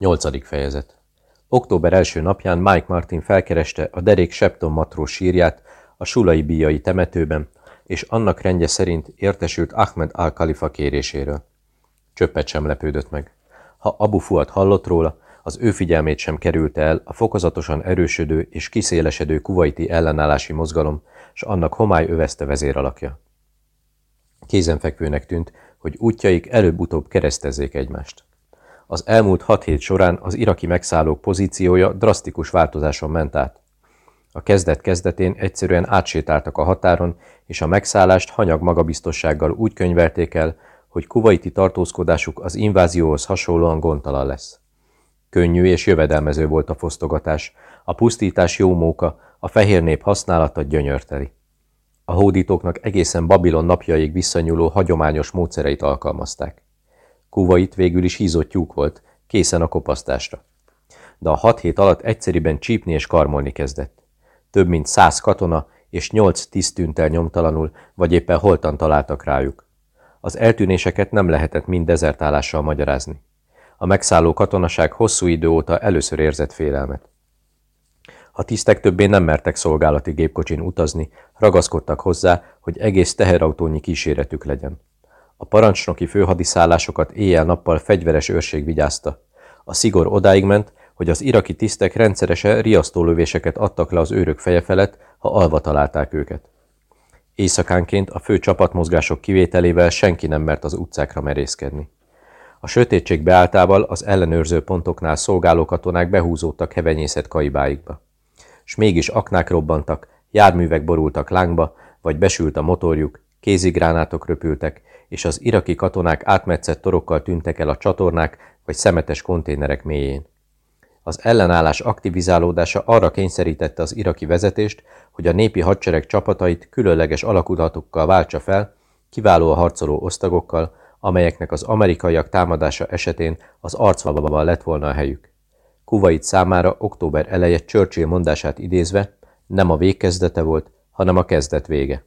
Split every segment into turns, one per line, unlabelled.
Nyolcadik fejezet Október első napján Mike Martin felkereste a derék Shepton matrós sírját a sulai bíjai temetőben, és annak rendje szerint értesült Ahmed al-Khalifa kéréséről. Csöppet sem lepődött meg. Ha Abu Fuad hallott róla, az ő figyelmét sem kerülte el a fokozatosan erősödő és kiszélesedő kuvaiti ellenállási mozgalom, s annak homály övezte vezéralakja. Kézenfekvőnek tűnt, hogy útjaik előbb-utóbb keresztezzék egymást. Az elmúlt hat hét során az iraki megszállók pozíciója drasztikus változáson ment át. A kezdet kezdetén egyszerűen átsétáltak a határon, és a megszállást hanyag magabiztossággal úgy könyvelték el, hogy kuvaiti tartózkodásuk az invázióhoz hasonlóan gondtalan lesz. Könnyű és jövedelmező volt a fosztogatás, a pusztítás jó móka, a fehér nép használata gyönyörteli. A hódítóknak egészen Babilon napjaig visszanyúló hagyományos módszereit alkalmazták. Kuvait végül is hízott tyúk volt, készen a kopasztásra. De a hat hét alatt egyszeriben csípni és karmolni kezdett. Több mint száz katona és nyolc tiszt tűnt el nyomtalanul, vagy éppen holtan találtak rájuk. Az eltűnéseket nem lehetett mind dezertálással magyarázni. A megszálló katonaság hosszú idő óta először érzett félelmet. A tisztek többé nem mertek szolgálati gépkocsin utazni, ragaszkodtak hozzá, hogy egész teherautónyi kíséretük legyen. A parancsnoki főhadiszállásokat éjjel-nappal fegyveres őrség vigyázta. A szigor odáig ment, hogy az iraki tisztek rendszeresen riasztólövéseket adtak le az őrök feje felett, ha alva találták őket. Éjszakánként a fő csapatmozgások kivételével senki nem mert az utcákra merészkedni. A sötétség beáltával az ellenőrző pontoknál szolgáló katonák behúzódtak hevenyészet kaibáikba. S mégis aknák robbantak, járművek borultak lángba, vagy besült a motorjuk, kézigránátok röpültek, és az iraki katonák átmetszett torokkal tűntek el a csatornák vagy szemetes konténerek mélyén. Az ellenállás aktivizálódása arra kényszerítette az iraki vezetést, hogy a népi hadsereg csapatait különleges alakulatokkal váltsa fel, kiváló a harcoló osztagokkal, amelyeknek az amerikaiak támadása esetén az arcvabban lett volna a helyük. Kuwait számára október eleje Churchill mondását idézve nem a végkezdete volt, hanem a kezdet vége.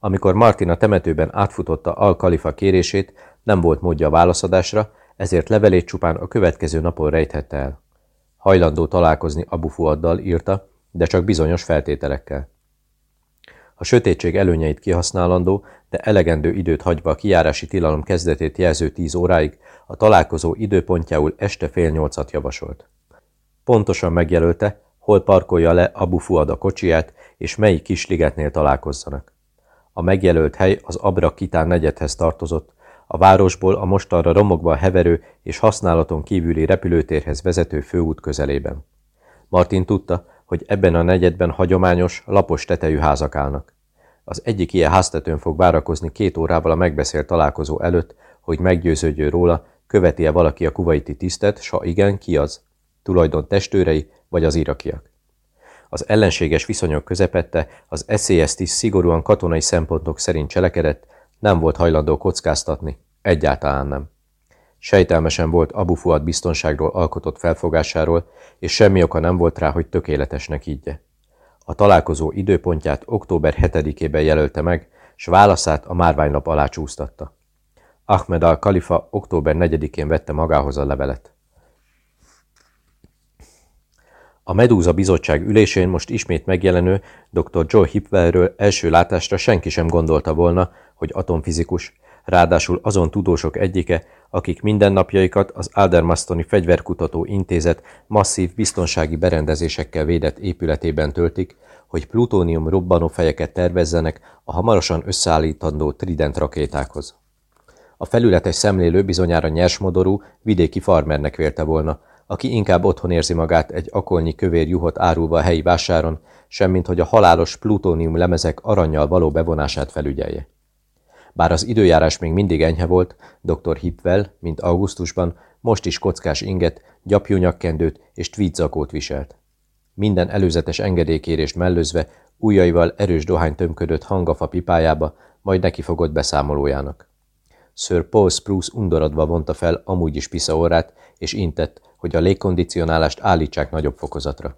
Amikor Martin a temetőben átfutotta Al-Khalifa kérését, nem volt módja a válaszadásra, ezért levelét csupán a következő napon rejthette el. Hajlandó találkozni Abu Fuaddal írta, de csak bizonyos feltételekkel. A sötétség előnyeit kihasználandó, de elegendő időt hagyva a kijárási tilalom kezdetét jelző tíz óráig, a találkozó időpontjául este fél nyolcat javasolt. Pontosan megjelölte, hol parkolja le Abu Fuad a kocsiját, és melyik kis ligetnél találkozzanak. A megjelölt hely az Abra Kitán negyedhez tartozott, a városból a mostanra romokban heverő és használaton kívüli repülőtérhez vezető főút közelében. Martin tudta, hogy ebben a negyedben hagyományos, lapos tetejű házak állnak. Az egyik ilyen háztetőn fog várakozni két órával a megbeszélt találkozó előtt, hogy meggyőződjön róla, követi-e valaki a kuvaiti tisztet, s ha igen, ki az? Tulajdon testőrei vagy az irakiak? Az ellenséges viszonyok közepette az SZSZ tiszt szigorúan katonai szempontok szerint cselekedett, nem volt hajlandó kockáztatni, egyáltalán nem. Sejtelmesen volt Abu Fuad biztonságról alkotott felfogásáról, és semmi oka nem volt rá, hogy tökéletesnek higgye. A találkozó időpontját október 7-ében jelölte meg, s válaszát a márványlap alá csúsztatta. Ahmed al-Khalifa október 4-én vette magához a levelet. A Medúza bizottság ülésén most ismét megjelenő dr. Joe Hipwellről első látásra senki sem gondolta volna, hogy atomfizikus, ráadásul azon tudósok egyike, akik mindennapjaikat az Aldermastoni Fegyverkutató Intézet masszív biztonsági berendezésekkel védett épületében töltik, hogy plutónium robbanófejeket tervezzenek a hamarosan összeállítandó Trident rakétákhoz. A felületes szemlélő bizonyára nyersmodorú, vidéki farmernek vélte volna, aki inkább otthon érzi magát egy akolnyi kövér juhot árulva a helyi vásáron, semmint hogy a halálos plutónium lemezek aranyjal való bevonását felügyelje. Bár az időjárás még mindig enyhe volt, dr. Hipwell, mint augusztusban, most is kockás inget, gyapjú nyakkendőt és tweedzakót viselt. Minden előzetes engedélykérést mellőzve, ujjaival erős dohány tömködött hangafa pipájába, majd nekifogott beszámolójának. Sir Paul Spruce undorodva vonta fel amúgy is pisza órát, és intett, hogy a légkondicionálást állítsák nagyobb fokozatra.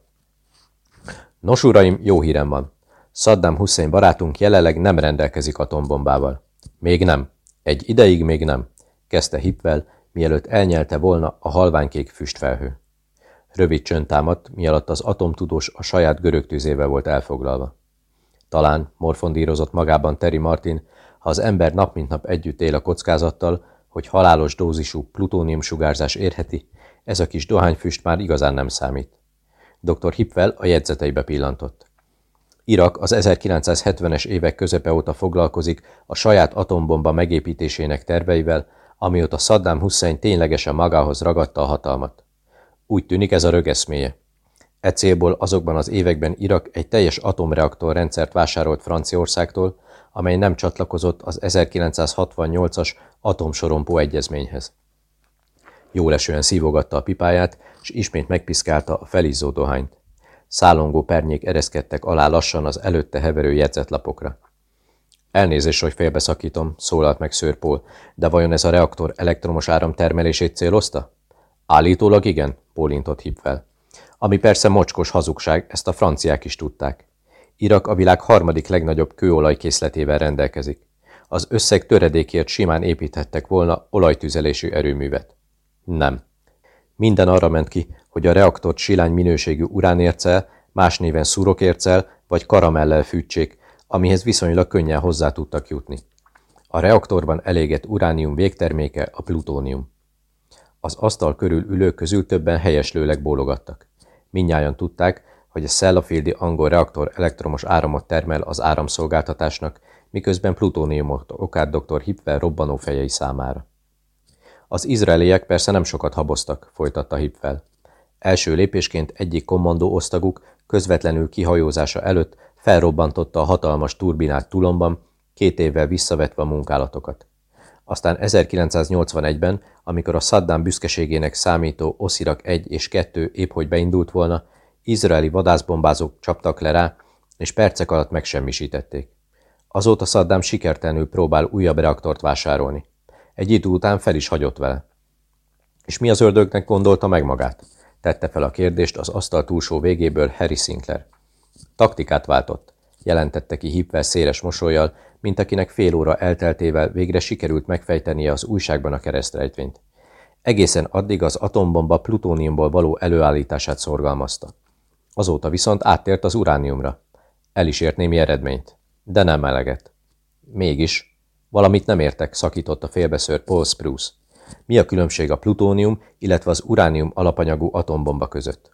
Nos, uraim, jó hírem van. Saddam Hussein barátunk jelenleg nem rendelkezik atombombával. Még nem. Egy ideig még nem, kezdte Hipvel, mielőtt elnyelte volna a halványkék füstfelhő. Rövid csönd támadt, mi alatt az atomtudós a saját görög tűzével volt elfoglalva. Talán, morfondírozott magában Terry Martin, ha az ember nap mint nap együtt él a kockázattal, hogy halálos dózisú plutónium sugárzás érheti, ez a kis dohányfüst már igazán nem számít. Dr. Hipwell a jegyzeteibe pillantott. Irak az 1970-es évek közepe óta foglalkozik a saját atombomba megépítésének terveivel, amióta Saddam Hussein ténylegesen magához ragadta a hatalmat. Úgy tűnik ez a rögeszméje. E célból azokban az években Irak egy teljes atomreaktor rendszert vásárolt Franciaországtól, amely nem csatlakozott az 1968-as atomsorompó egyezményhez. Jól esően szívogatta a pipáját, és ismét megpiszkálta a felizzó dohányt. Szálongó pernyék ereszkedtek alá lassan az előtte heverő jegyzetlapokra. Elnézést, hogy félbeszakítom, szólalt meg Szőrpól, de vajon ez a reaktor elektromos áram termelését célozta? Állítólag igen, bólintott Hipvel. Ami persze mocskos hazugság, ezt a franciák is tudták. Irak a világ harmadik legnagyobb kőolajkészletével rendelkezik. Az összeg töredékért simán építhettek volna olajtüzelésű erőművet. Nem. Minden arra ment ki, hogy a reaktort silány minőségű uránércel, más néven szurokércel vagy karamellel fűtsék, amihez viszonylag könnyen hozzá tudtak jutni. A reaktorban elégett uránium végterméke a plutónium. Az asztal körül ülők közül többen helyeslőleg bólogattak. Mindnyájan tudták, hogy a Sellafieldi angol reaktor elektromos áramot termel az áramszolgáltatásnak, miközben plutóniumot okát dr. Hipvel robbanó fejei számára. Az izraeliek persze nem sokat haboztak, folytatta Hipvel. Első lépésként egyik kommandó osztaguk közvetlenül kihajózása előtt felrobbantotta a hatalmas turbinát Tulomban, két évvel visszavetve a munkálatokat. Aztán 1981-ben, amikor a Saddam büszkeségének számító Oszirak 1 és 2 épp hogy beindult volna, izraeli vadászbombázók csaptak le rá, és percek alatt megsemmisítették. Azóta Saddam sikertelenül próbál újabb reaktort vásárolni. Egy idő után fel is hagyott vele. És mi az ördögnek gondolta meg magát? Tette fel a kérdést az asztal túlsó végéből Harry Sinclair. Taktikát váltott, jelentette ki hipvel széles mosolyjal, mint akinek fél óra elteltével végre sikerült megfejtenie az újságban a keresztrejtvényt. Egészen addig az atombomba plutóniumból való előállítását szorgalmazta. Azóta viszont áttért az urániumra. El is ért némi eredményt, de nem eleget. Mégis, valamit nem értek, szakította félbeszőr Paul Spruce. Mi a különbség a plutónium, illetve az uránium alapanyagú atombomba között?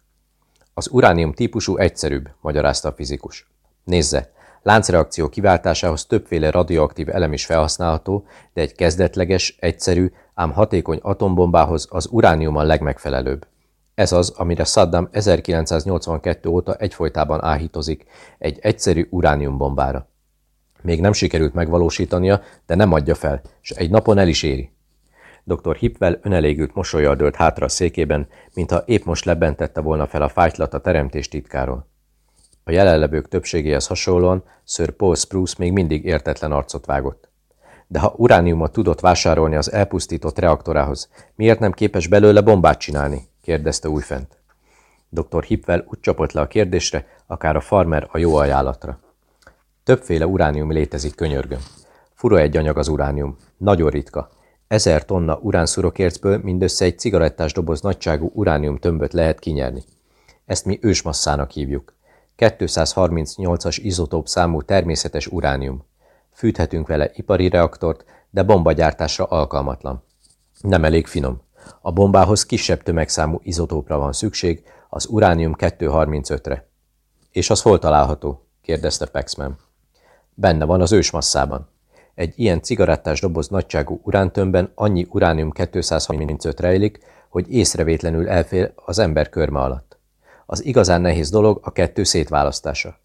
Az uránium típusú egyszerűbb, magyarázta a fizikus. Nézze, láncreakció kiváltásához többféle radioaktív elem is felhasználható, de egy kezdetleges, egyszerű, ám hatékony atombombához az uránium a legmegfelelőbb. Ez az, amire Saddam 1982 óta egyfolytában áhítozik, egy egyszerű urániumbombára. Még nem sikerült megvalósítania, de nem adja fel, és egy napon el is éri. Dr. Hipwell önelégült mosolyjal dőlt hátra a székében, mintha épp most lebentette volna fel a fájtlat a teremtés titkáról. A jelenlevők többségéhez hasonlóan Sir Paul Spruce még mindig értetlen arcot vágott. De ha urániumot tudott vásárolni az elpusztított reaktorához, miért nem képes belőle bombát csinálni? kérdezte újfent. Dr. Hipwell úgy csapott le a kérdésre, akár a farmer a jó ajánlatra. Többféle uránium létezik, könyörgöm. Fura egy anyag az uránium. Nagyon ritka. Ezer tonna uránszurokércből mindössze egy cigarettás doboz nagyságú uránium tömböt lehet kinyerni. Ezt mi ősmasszának hívjuk. 238-as izotóp számú természetes uránium. Fűthetünk vele ipari reaktort, de bombagyártásra alkalmatlan. Nem elég finom. A bombához kisebb tömegszámú izotópra van szükség, az uránium 235-re. És az hol található? kérdezte Paxman. Benne van az ősmasszában. Egy ilyen cigarettás doboz nagyságú urántömbben annyi uránium 235 rejlik, hogy észrevétlenül elfél az ember körme alatt. Az igazán nehéz dolog a kettő szétválasztása.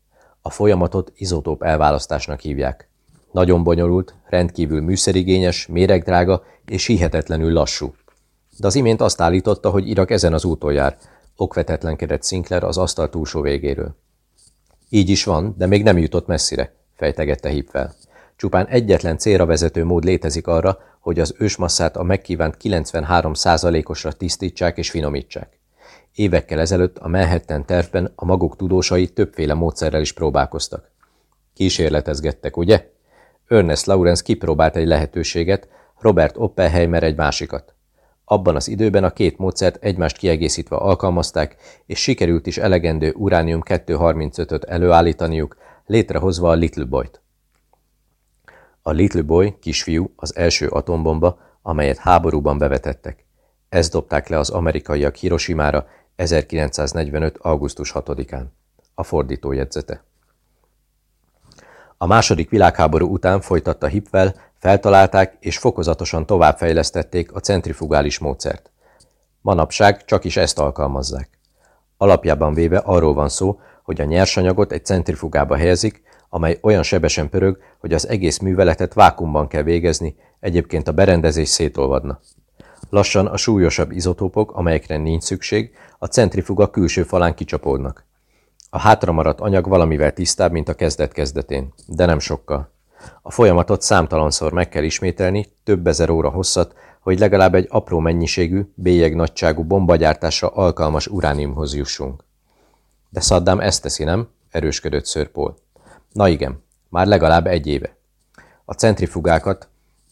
A folyamatot izotóp elválasztásnak hívják. Nagyon bonyolult, rendkívül műszerigényes, méregdrága és hihetetlenül lassú. De az imént azt állította, hogy Irak ezen az úton jár, okvetetlenkedett Sinclair az asztal túlsó végéről. Így is van, de még nem jutott messzire, fejtegette Hipvel. Csupán egyetlen célra vezető mód létezik arra, hogy az ősmasszát a megkívánt 93%-osra tisztítsák és finomítsák. Évekkel ezelőtt a Manhattan tervben a maguk tudósai többféle módszerrel is próbálkoztak. Kísérletezgettek, ugye? Ernest Lawrence kipróbált egy lehetőséget, Robert Oppenheimer egy másikat. Abban az időben a két módszert egymást kiegészítve alkalmazták, és sikerült is elegendő uránium-235-öt előállítaniuk, létrehozva a Little Boy-t. A Little Boy, kisfiú, az első atombomba, amelyet háborúban bevetettek. Ezt dobták le az amerikaiak Hiroshimára 1945. augusztus 6-án. A fordító jegyzete. A második világháború után folytatta Hipvel, feltalálták és fokozatosan továbbfejlesztették a centrifugális módszert. Manapság csak is ezt alkalmazzák. Alapjában véve arról van szó, hogy a nyersanyagot egy centrifugába helyezik, amely olyan sebesen pörög, hogy az egész műveletet vákumban kell végezni, egyébként a berendezés szétolvadna. Lassan a súlyosabb izotópok, amelyekre nincs szükség, a centrifuga külső falán kicsapódnak. A hátramaradt anyag valamivel tisztább, mint a kezdet-kezdetén, de nem sokkal. A folyamatot számtalanszor meg kell ismételni, több ezer óra hosszat, hogy legalább egy apró mennyiségű, bélyeg nagyságú bombagyártásra alkalmas urániumhoz jussunk. De Saddam ezt teszi, nem? erősködött Paul. Na igen, már legalább egy éve. A centrifugákat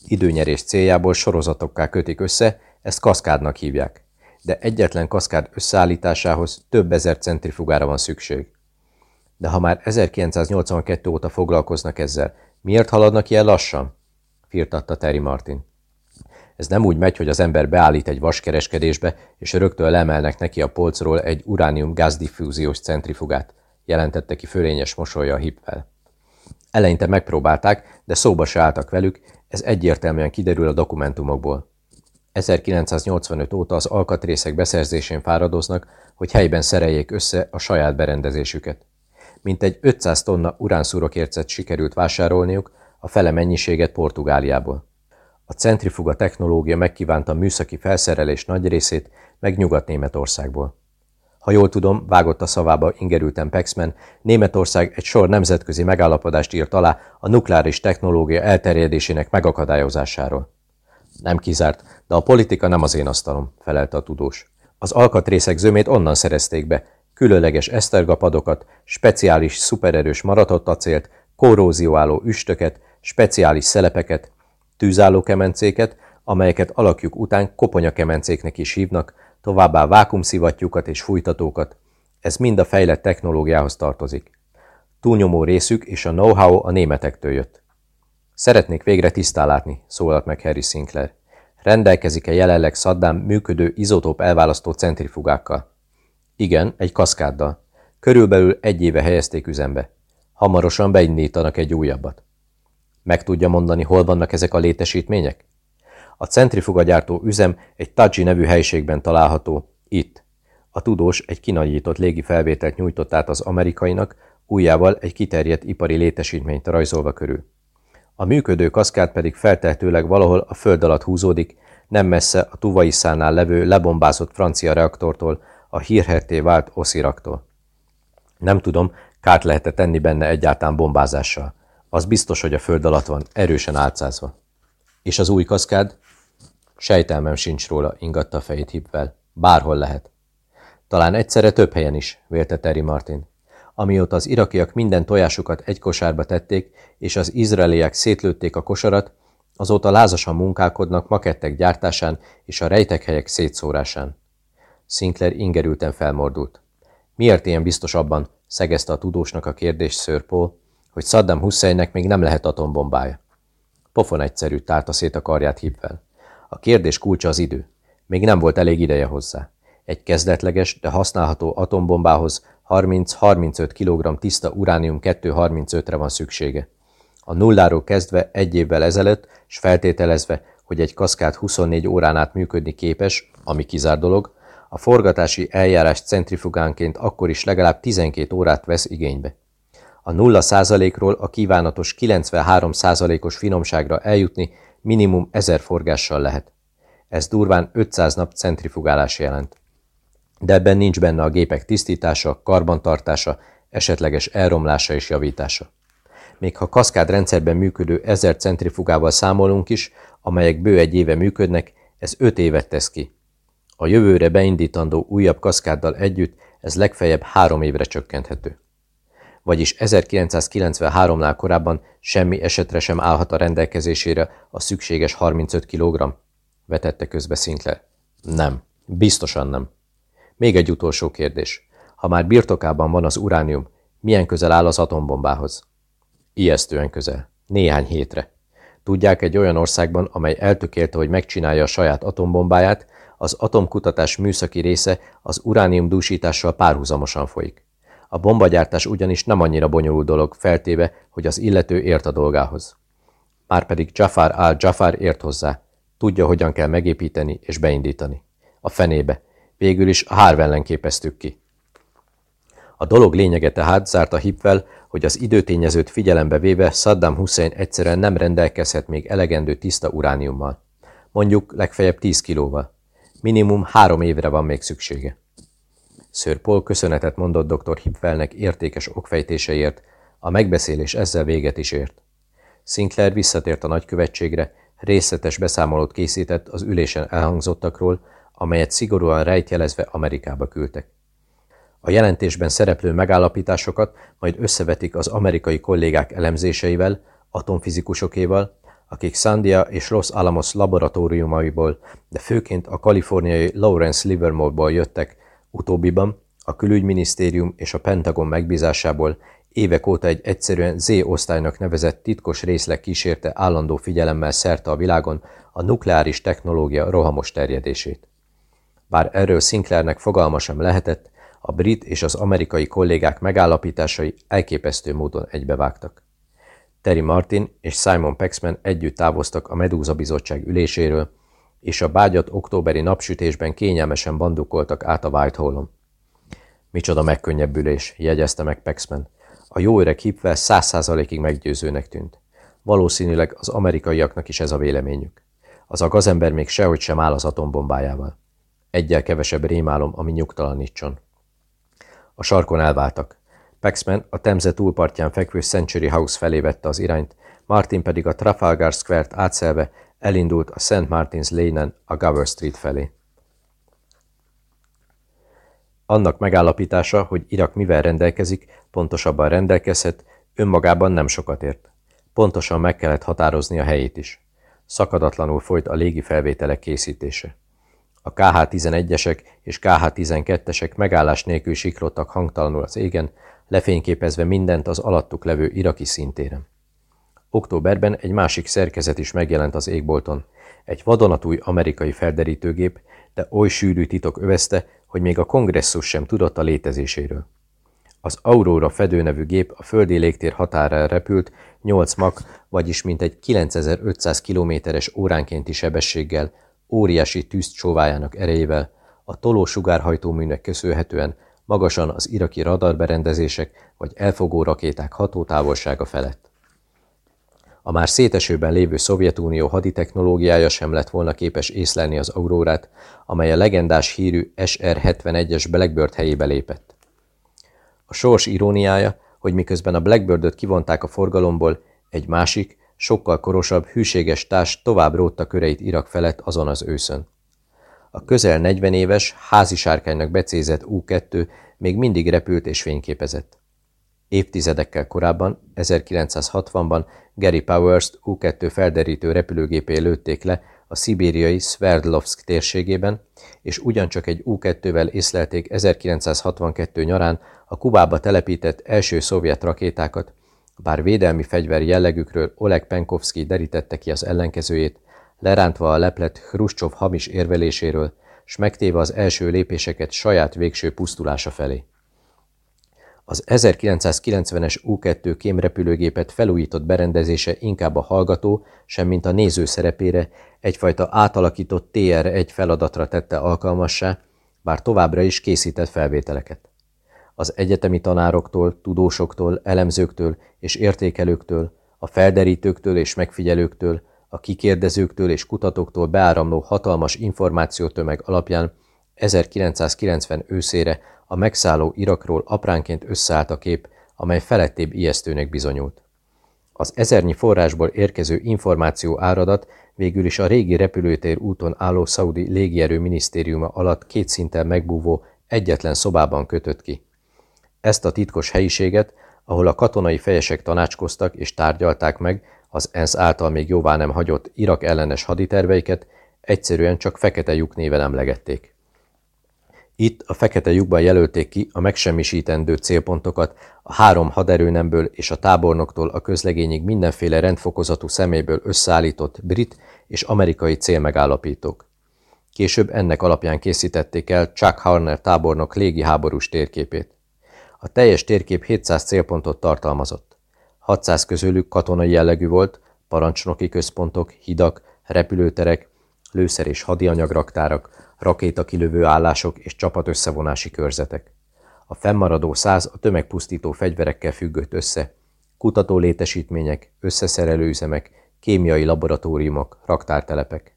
időnyerés céljából sorozatokká kötik össze, ezt kaszkádnak hívják. De egyetlen kaszkád összeállításához több ezer centrifugára van szükség. De ha már 1982 óta foglalkoznak ezzel, miért haladnak ilyen lassan? firtatta Terry Martin. Ez nem úgy megy, hogy az ember beállít egy vaskereskedésbe, és rögtön lemelnek neki a polcról egy uránium gázdiffúziós centrifugát, jelentette ki fölényes mosolya a hipvel. Eleinte megpróbálták, de szóba se álltak velük, ez egyértelműen kiderül a dokumentumokból. 1985 óta az alkatrészek beszerzésén fáradoznak, hogy helyben szereljék össze a saját berendezésüket. Mintegy 500 tonna uránszúrokércet sikerült vásárolniuk, a fele mennyiséget Portugáliából. A centrifuga technológia megkívánta műszaki felszerelés nagy részét, meg Nyugat-Németországból. Ha jól tudom, vágott a szavába ingerülten Pexman, Németország egy sor nemzetközi megállapodást írt alá a nukleáris technológia elterjedésének megakadályozásáról. Nem kizárt, de a politika nem az én asztalom, felelte a tudós. Az alkatrészek zömét onnan szerezték be, különleges esztergapadokat, speciális szupererős maratott acélt, korrózióálló üstöket, speciális szelepeket, tűzálló kemencéket, amelyeket alakjuk után koponyakemencéknek is hívnak, továbbá vákumszivattyúkat és fújtatókat. Ez mind a fejlett technológiához tartozik. Túlnyomó részük és a know-how a németektől jött. Szeretnék végre tisztán látni, szólalt meg Harry Sinclair. Rendelkezik-e jelenleg Saddam működő izotóp elválasztó centrifugákkal? Igen, egy kaszkáddal. Körülbelül egy éve helyezték üzembe. Hamarosan beindítanak egy újabbat. Meg tudja mondani, hol vannak ezek a létesítmények? A centrifugagyártó üzem egy Taji nevű helységben található, itt. A tudós egy kinagyított légi felvételt nyújtott át az amerikainak, újjával egy kiterjedt ipari létesítményt rajzolva körül. A működő kaszkád pedig feltehetőleg valahol a föld alatt húzódik, nem messze a Tuvai szánál levő lebombázott francia reaktortól, a hírherté vált osziraktól. Nem tudom, kárt lehet-e tenni benne egyáltalán bombázással. Az biztos, hogy a föld alatt van, erősen álcázva. És az új kaszkád? Sejtelmem sincs róla, ingatta a fejét hipvel. Bárhol lehet. Talán egyszerre több helyen is, vélte Terry Martin. Amióta az irakiak minden tojásukat egy kosárba tették, és az izraeliek szétlőtték a kosarat, azóta lázasan munkálkodnak makettek gyártásán és a rejtekhelyek szétszórásán. Sinclair ingerülten felmordult. Miért ilyen biztos abban, szegezte a tudósnak a kérdés Sir Paul, hogy Saddam Husseinnek még nem lehet atombombája. Pofon egyszerű, tárta szét a karját hívvel. A kérdés kulcsa az idő. Még nem volt elég ideje hozzá. Egy kezdetleges, de használható atombombához 30-35 kg tiszta uránium-235-re van szüksége. A nulláról kezdve egy évvel ezelőtt, s feltételezve, hogy egy kaszkát 24 órán át működni képes, ami kizár dolog, a forgatási eljárás centrifugánként akkor is legalább 12 órát vesz igénybe. A 0 százalékról a kívánatos 93 százalékos finomságra eljutni minimum 1000 forgással lehet. Ez durván 500 nap centrifugálás jelent. De ebben nincs benne a gépek tisztítása, karbantartása, esetleges elromlása és javítása. Még ha kaszkád rendszerben működő 1000 centrifugával számolunk is, amelyek bő egy éve működnek, ez 5 évet tesz ki. A jövőre beindítandó újabb kaszkáddal együtt ez legfeljebb három évre csökkenthető vagyis 1993-nál korábban semmi esetre sem állhat a rendelkezésére a szükséges 35 kg, vetette közbe Sinclair. Nem. Biztosan nem. Még egy utolsó kérdés. Ha már birtokában van az uránium, milyen közel áll az atombombához? Ijesztően közel. Néhány hétre. Tudják egy olyan országban, amely eltökélte, hogy megcsinálja a saját atombombáját, az atomkutatás műszaki része az uránium dúsítással párhuzamosan folyik. A bombagyártás ugyanis nem annyira bonyolult dolog, feltéve, hogy az illető ért a dolgához. Márpedig Jafar al-Jafar ért hozzá. Tudja, hogyan kell megépíteni és beindítani. A fenébe. Végül is a Harvellen képeztük ki. A dolog lényege tehát a hipvel, hogy az időtényezőt figyelembe véve Saddam Hussein egyszerűen nem rendelkezhet még elegendő tiszta urániummal. Mondjuk legfeljebb 10 kilóval. Minimum három évre van még szüksége. Sir Paul köszönetet mondott dr. Hipfelnek értékes okfejtéseért, a megbeszélés ezzel véget is ért. Sinclair visszatért a nagykövetségre, részletes beszámolót készített az ülésen elhangzottakról, amelyet szigorúan rejtjelezve Amerikába küldtek. A jelentésben szereplő megállapításokat majd összevetik az amerikai kollégák elemzéseivel, atomfizikusokéval, akik Sandia és Los Alamos laboratóriumaiból, de főként a kaliforniai Lawrence Livermore-ból jöttek, utóbbiban a külügyminisztérium és a Pentagon megbízásából évek óta egy egyszerűen Z-osztálynak nevezett titkos részleg kísérte állandó figyelemmel szerte a világon a nukleáris technológia rohamos terjedését. Bár erről Sinclairnek fogalma sem lehetett, a brit és az amerikai kollégák megállapításai elképesztő módon egybevágtak. Terry Martin és Simon Paxman együtt távoztak a Medúza bizottság üléséről, és a bágyat októberi napsütésben kényelmesen bandukoltak át a Whitehall-on. Micsoda megkönnyebbülés, jegyezte meg Paxman. A jó öreg hipvel száz százalékig meggyőzőnek tűnt. Valószínűleg az amerikaiaknak is ez a véleményük. Az a gazember még sehogy sem áll az atombombájával. Egyel kevesebb rémálom, ami nyugtalanítson. A sarkon elváltak. Paxman a Temze túlpartján fekvő Century House felé vette az irányt, Martin pedig a Trafalgar Square-t átszelve elindult a St. Martin's Lane-en a Gower Street felé. Annak megállapítása, hogy Irak mivel rendelkezik, pontosabban rendelkezhet, önmagában nem sokat ért. Pontosan meg kellett határozni a helyét is. Szakadatlanul folyt a légi felvételek készítése. A KH-11-esek és KH-12-esek megállás nélkül siklottak hangtalanul az égen, lefényképezve mindent az alattuk levő iraki szintéren. Októberben egy másik szerkezet is megjelent az égbolton. Egy vadonatúj amerikai felderítőgép, de oly sűrű titok övezte, hogy még a kongresszus sem tudott a létezéséről. Az Aurora fedő nevű gép a földi légtér határára repült 8 mak, vagyis mintegy 9500 kilométeres óránkénti sebességgel, óriási tűzt csóvájának erejével, a toló sugárhajtóműnek köszönhetően magasan az iraki radarberendezések vagy elfogó rakéták hatótávolsága felett. A már szétesőben lévő Szovjetunió haditechnológiája sem lett volna képes észlelni az Aurórát, amely a legendás hírű SR-71-es Blackbird helyébe lépett. A sors iróniája, hogy miközben a Blackbirdöt kivonták a forgalomból, egy másik, sokkal korosabb, hűséges társ tovább rótta köreit Irak felett azon az őszön. A közel 40 éves, házi sárkánynak becézett U-2 még mindig repült és fényképezett. Évtizedekkel korábban, 1960-ban Gary Powers U-2 felderítő repülőgépé lőtték le a szibériai Sverdlovsk térségében, és ugyancsak egy U-2-vel észlelték 1962 nyarán a Kubába telepített első szovjet rakétákat, bár védelmi fegyver jellegükről Oleg Penkovsky derítette ki az ellenkezőjét, lerántva a leplet Hruscsov hamis érveléséről, s megtéve az első lépéseket saját végső pusztulása felé. Az 1990-es U-2 kémrepülőgépet felújított berendezése inkább a hallgató, semmint a néző szerepére egyfajta átalakított TR-1 feladatra tette alkalmassá, bár továbbra is készített felvételeket. Az egyetemi tanároktól, tudósoktól, elemzőktől és értékelőktől, a felderítőktől és megfigyelőktől, a kikérdezőktől és kutatóktól beáramló hatalmas információtömeg alapján 1990 őszére a megszálló Irakról apránként összeállt a kép, amely felettébb ijesztőnek bizonyult. Az ezernyi forrásból érkező információ áradat végül is a régi repülőtér úton álló szaudi légierő minisztériuma alatt két szinten megbúvó egyetlen szobában kötött ki. Ezt a titkos helyiséget, ahol a katonai fejesek tanácskoztak és tárgyalták meg az ENSZ által még jóvá nem hagyott Irak ellenes haditerveiket, egyszerűen csak fekete lyuk néven emlegették. Itt a fekete lyukban jelölték ki a megsemmisítendő célpontokat a három haderőnemből és a tábornoktól a közlegényig mindenféle rendfokozatú szeméből összeállított brit és amerikai célmegállapítók. Később ennek alapján készítették el Chuck Harner tábornok légiháborús térképét. A teljes térkép 700 célpontot tartalmazott. 600 közülük katonai jellegű volt, parancsnoki központok, hidak, repülőterek, lőszer- és hadianyagraktárak, rakétakilövő állások és csapatösszevonási körzetek. A fennmaradó száz a tömegpusztító fegyverekkel függött össze, kutató létesítmények, összeszerelőüzemek, kémiai laboratóriumok, raktártelepek.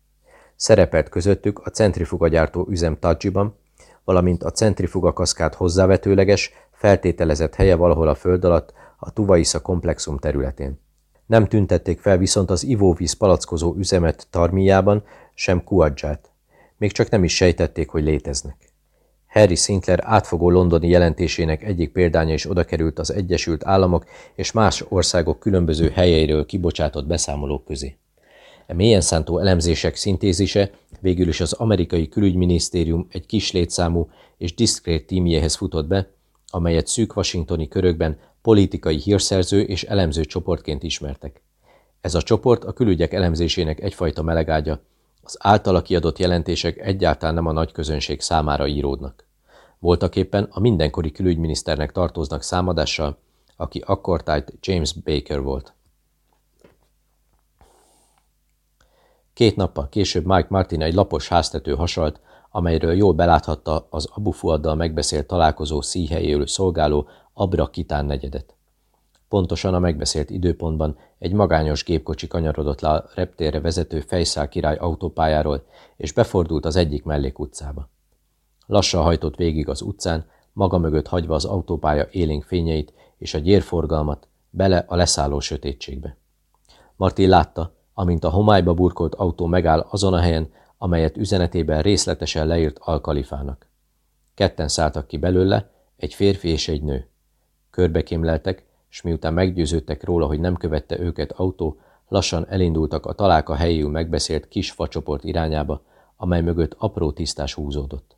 Szerepelt közöttük a centrifugagyártó üzem Tadzsiban, valamint a centrifugakaszkád hozzávetőleges, feltételezett helye valahol a föld alatt a Tuvaisza komplexum területén. Nem tüntették fel viszont az ivóvíz palackozó üzemet Tarmiában, sem Kuadzsát. Még csak nem is sejtették, hogy léteznek. Harry Sinclair átfogó londoni jelentésének egyik példánya is oda került az Egyesült Államok és más országok különböző helyeiről kibocsátott beszámolók közé. E mélyen szántó elemzések szintézise végül is az amerikai külügyminisztérium egy kis létszámú és diszkrét tímjéhez futott be, amelyet szűk washingtoni körökben politikai hírszerző és elemző csoportként ismertek. Ez a csoport a külügyek elemzésének egyfajta melegágya, az általa kiadott jelentések egyáltalán nem a nagy közönség számára íródnak. Voltak éppen a mindenkori külügyminiszternek tartoznak számadással, aki akkortájt James Baker volt. Két nappal később Mike Martin egy lapos háztető hasalt, amelyről jól beláthatta az Abu Fuaddal megbeszélt találkozó szíhelyéül szolgáló Abra Kitán negyedet. Pontosan a megbeszélt időpontban egy magányos gépkocsi kanyarodott le a reptérre vezető Fejszál király autópályáról, és befordult az egyik mellékutcába. Lassan hajtott végig az utcán, maga mögött hagyva az autópálya élénk fényeit és a gyérforgalmat, bele a leszálló sötétségbe. Martin látta, amint a homályba burkolt autó megáll azon a helyen, amelyet üzenetében részletesen leírt Alkalifának. Ketten szálltak ki belőle, egy férfi és egy nő. Körbekémleltek, s miután meggyőződtek róla, hogy nem követte őket autó, lassan elindultak a találka helyéül megbeszélt kis facsoport irányába, amely mögött apró tisztás húzódott.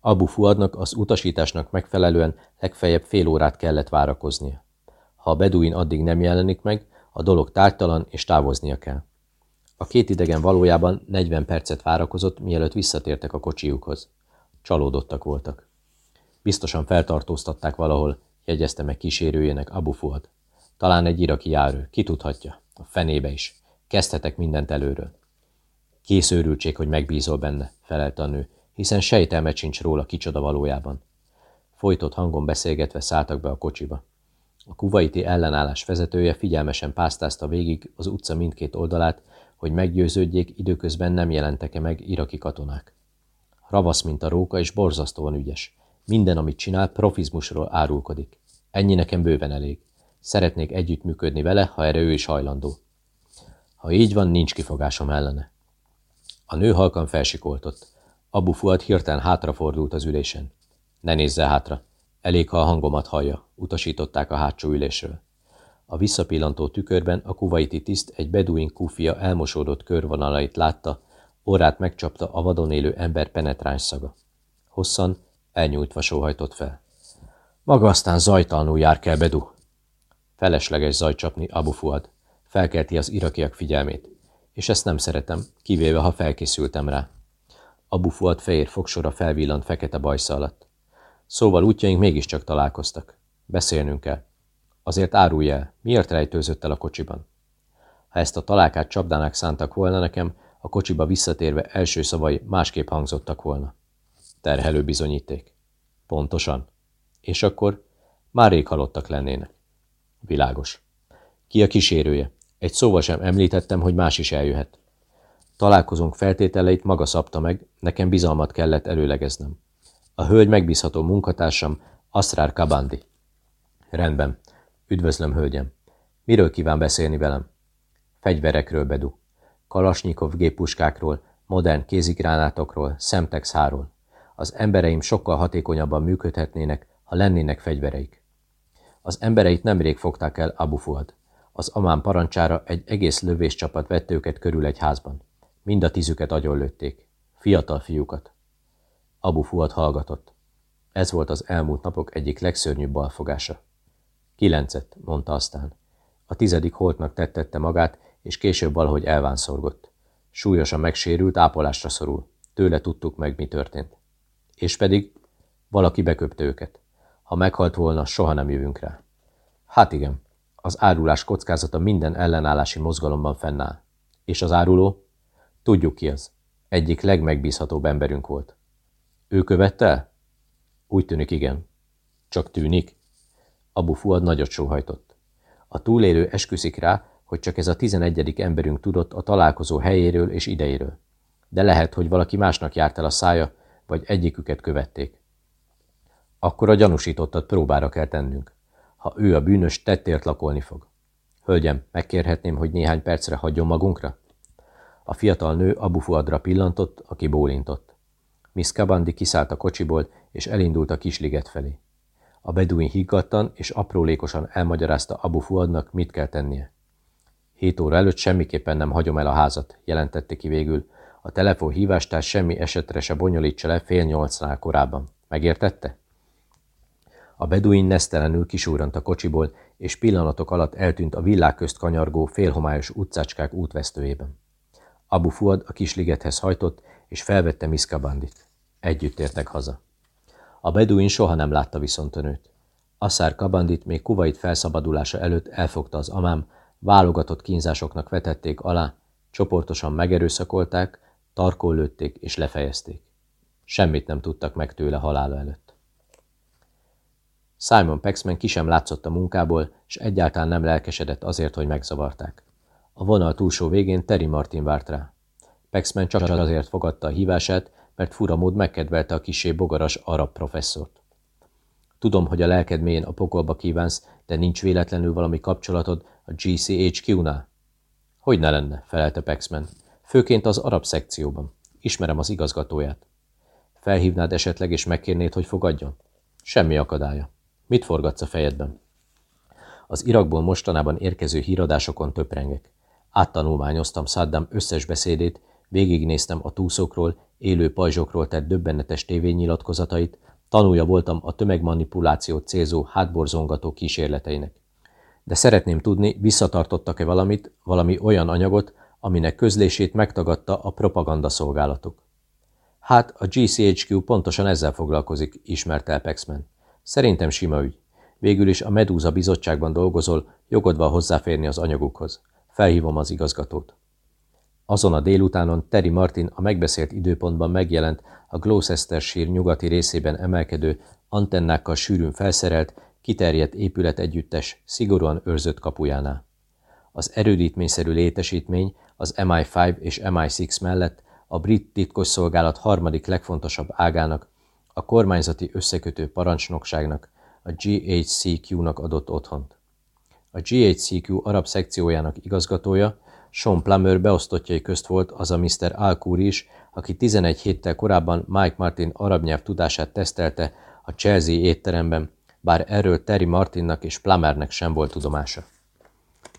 Abu Fuadnak az utasításnak megfelelően legfeljebb fél órát kellett várakoznia. Ha a beduin addig nem jelenik meg, a dolog tártalan és távoznia kell. A két idegen valójában 40 percet várakozott, mielőtt visszatértek a kocsiukhoz. Csalódottak voltak. Biztosan feltartóztatták valahol, jegyezte meg kísérőjének Abu Fuad. Talán egy iraki járő, ki tudhatja, a fenébe is. Kezdhetek mindent előről. Készőrültség, hogy megbízol benne, felelte a nő, hiszen sejtelmet sincs róla kicsoda valójában. Folytott hangon beszélgetve szálltak be a kocsiba. A kuvaiti ellenállás vezetője figyelmesen pásztázta végig az utca mindkét oldalát, hogy meggyőződjék, időközben nem jelentek-e meg iraki katonák. Ravasz, mint a róka, és borzasztóan ügyes. Minden, amit csinál, profizmusról árulkodik. Ennyi nekem bőven elég. Szeretnék együttműködni vele, ha erre ő is hajlandó. Ha így van, nincs kifogásom ellene. A nő halkan felsikoltott. Abu Fuad hirtelen hátrafordult az ülésen. Ne nézze hátra. Elég, ha a hangomat hallja, utasították a hátsó ülésről. A visszapillantó tükörben a kuvaiti tiszt egy beduin kufia elmosódott körvonalait látta, orrát megcsapta a vadon élő ember penetráns szaga. Hosszan, elnyújtva sóhajtott fel. Maga aztán zajtalanul jár kell, Bedu. Felesleges zajcsapni, Abu Fuad. Felkelti az irakiak figyelmét. És ezt nem szeretem, kivéve, ha felkészültem rá. Abu Fuad fehér fogsora felvillant fekete bajsza alatt. Szóval útjaink mégiscsak találkoztak. Beszélnünk kell. Azért árulj el, miért rejtőzött el a kocsiban? Ha ezt a találkát csapdának szántak volna nekem, a kocsiba visszatérve első szavai másképp hangzottak volna. Terhelő bizonyíték. Pontosan. És akkor már rég halottak lennének. Világos. Ki a kísérője? Egy szóval sem említettem, hogy más is eljöhet. Találkozunk feltételeit maga szabta meg, nekem bizalmat kellett előlegeznem. A hölgy megbízható munkatársam, Asrár Kabandi. Rendben. Üdvözlöm, hölgyem. Miről kíván beszélni velem? Fegyverekről, Bedu. Kalasnyikov géppuskákról, modern kézigránátokról, Semtex-háról. Az embereim sokkal hatékonyabban működhetnének, ha lennének fegyvereik. Az embereit nemrég fogták el Abu Fuad. Az amán parancsára egy egész lövéscsapat vett őket körül egy házban. Mind a tízüket agyonlőtték. Fiatal fiúkat. Abu Fuad hallgatott. Ez volt az elmúlt napok egyik legszörnyűbb balfogása. Kilencet, mondta aztán. A tizedik holtnak tettette magát, és később valahogy elvánszorgott. Súlyosan megsérült, ápolásra szorul. Tőle tudtuk meg, mi történt. És pedig valaki beköpte őket. Ha meghalt volna, soha nem jövünk rá. Hát igen, az árulás kockázata minden ellenállási mozgalomban fennáll. És az áruló? Tudjuk ki az. Egyik legmegbízhatóbb emberünk volt. Ő követte? Úgy tűnik, igen. Csak tűnik? Abu Fuad nagyot sóhajtott. A túlélő esküszik rá, hogy csak ez a tizenegyedik emberünk tudott a találkozó helyéről és idejéről. De lehet, hogy valaki másnak járt el a szája, vagy egyiküket követték. Akkor a gyanúsítottat próbára kell tennünk. Ha ő a bűnös, tettért lakolni fog. Hölgyem, megkérhetném, hogy néhány percre hagyjon magunkra? A fiatal nő Abu Fuadra pillantott, aki bólintott. Miss Kabandi kiszállt a kocsiból, és elindult a kisliget felé. A beduin higgadtan és aprólékosan elmagyarázta Abu Fuadnak, mit kell tennie. Hét óra előtt semmiképpen nem hagyom el a házat, jelentette ki végül. A telefon hívástár semmi esetre se bonyolítsa le fél nyolcnál korábban. Megértette? A beduin nesztelenül kisúrant a kocsiból, és pillanatok alatt eltűnt a villák közt kanyargó, félhomályos utcácskák útvesztőjében. Abu Fuad a kisligethez hajtott, és felvette Miskabandit. Együtt értek haza. A beduin soha nem látta viszont a nőt. Assár Kabandit még Kuvait felszabadulása előtt elfogta az amám, válogatott kínzásoknak vetették alá, csoportosan megerőszakolták, tarkol lőtték és lefejezték. Semmit nem tudtak meg tőle halála előtt. Simon Paxman ki sem látszott a munkából, és egyáltalán nem lelkesedett azért, hogy megzavarták. A vonal túlsó végén Terry Martin várt rá. Paxman csak azért fogadta a hívását, mert fura mód megkedvelte a kisé bogaras arab professzort. Tudom, hogy a lelked mélyén a pokolba kívánsz, de nincs véletlenül valami kapcsolatod a GCHQ-nál? Hogy ne lenne, felelte Paxman. Főként az arab szekcióban. Ismerem az igazgatóját. Felhívnád esetleg és megkérnéd, hogy fogadjon? Semmi akadálya. Mit forgatsz a fejedben? Az Irakból mostanában érkező híradásokon töprengek. Áttanulmányoztam Saddam összes beszédét, végignéztem a túszokról, élő pajzsokról tett döbbenetes tévényilatkozatait, tanulja voltam a tömegmanipulációt célzó hátborzongató kísérleteinek. De szeretném tudni, visszatartottak-e valamit, valami olyan anyagot, aminek közlését megtagadta a propaganda szolgálatok. Hát a GCHQ pontosan ezzel foglalkozik, ismert el Paxman. Szerintem sima ügy. Végül is a Medúza bizottságban dolgozol, jogodva hozzáférni az anyagukhoz. Felhívom az igazgatót. Azon a délutánon Terry Martin a megbeszélt időpontban megjelent a Gloucestershire nyugati részében emelkedő, antennákkal sűrűn felszerelt, kiterjedt épület együttes, szigorúan őrzött kapujánál. Az erődítményszerű létesítmény az MI5 és MI6 mellett a brit titkosszolgálat harmadik legfontosabb ágának, a kormányzati összekötő parancsnokságnak, a GHCQ-nak adott otthont. A GHCQ arab szekciójának igazgatója, Sean Plummer beosztottjai közt volt az a Mr. Alcour is, aki 11 héttel korábban Mike Martin arab nyelv tudását tesztelte a Chelsea étteremben, bár erről Terry Martinnak és Plummernek sem volt tudomása.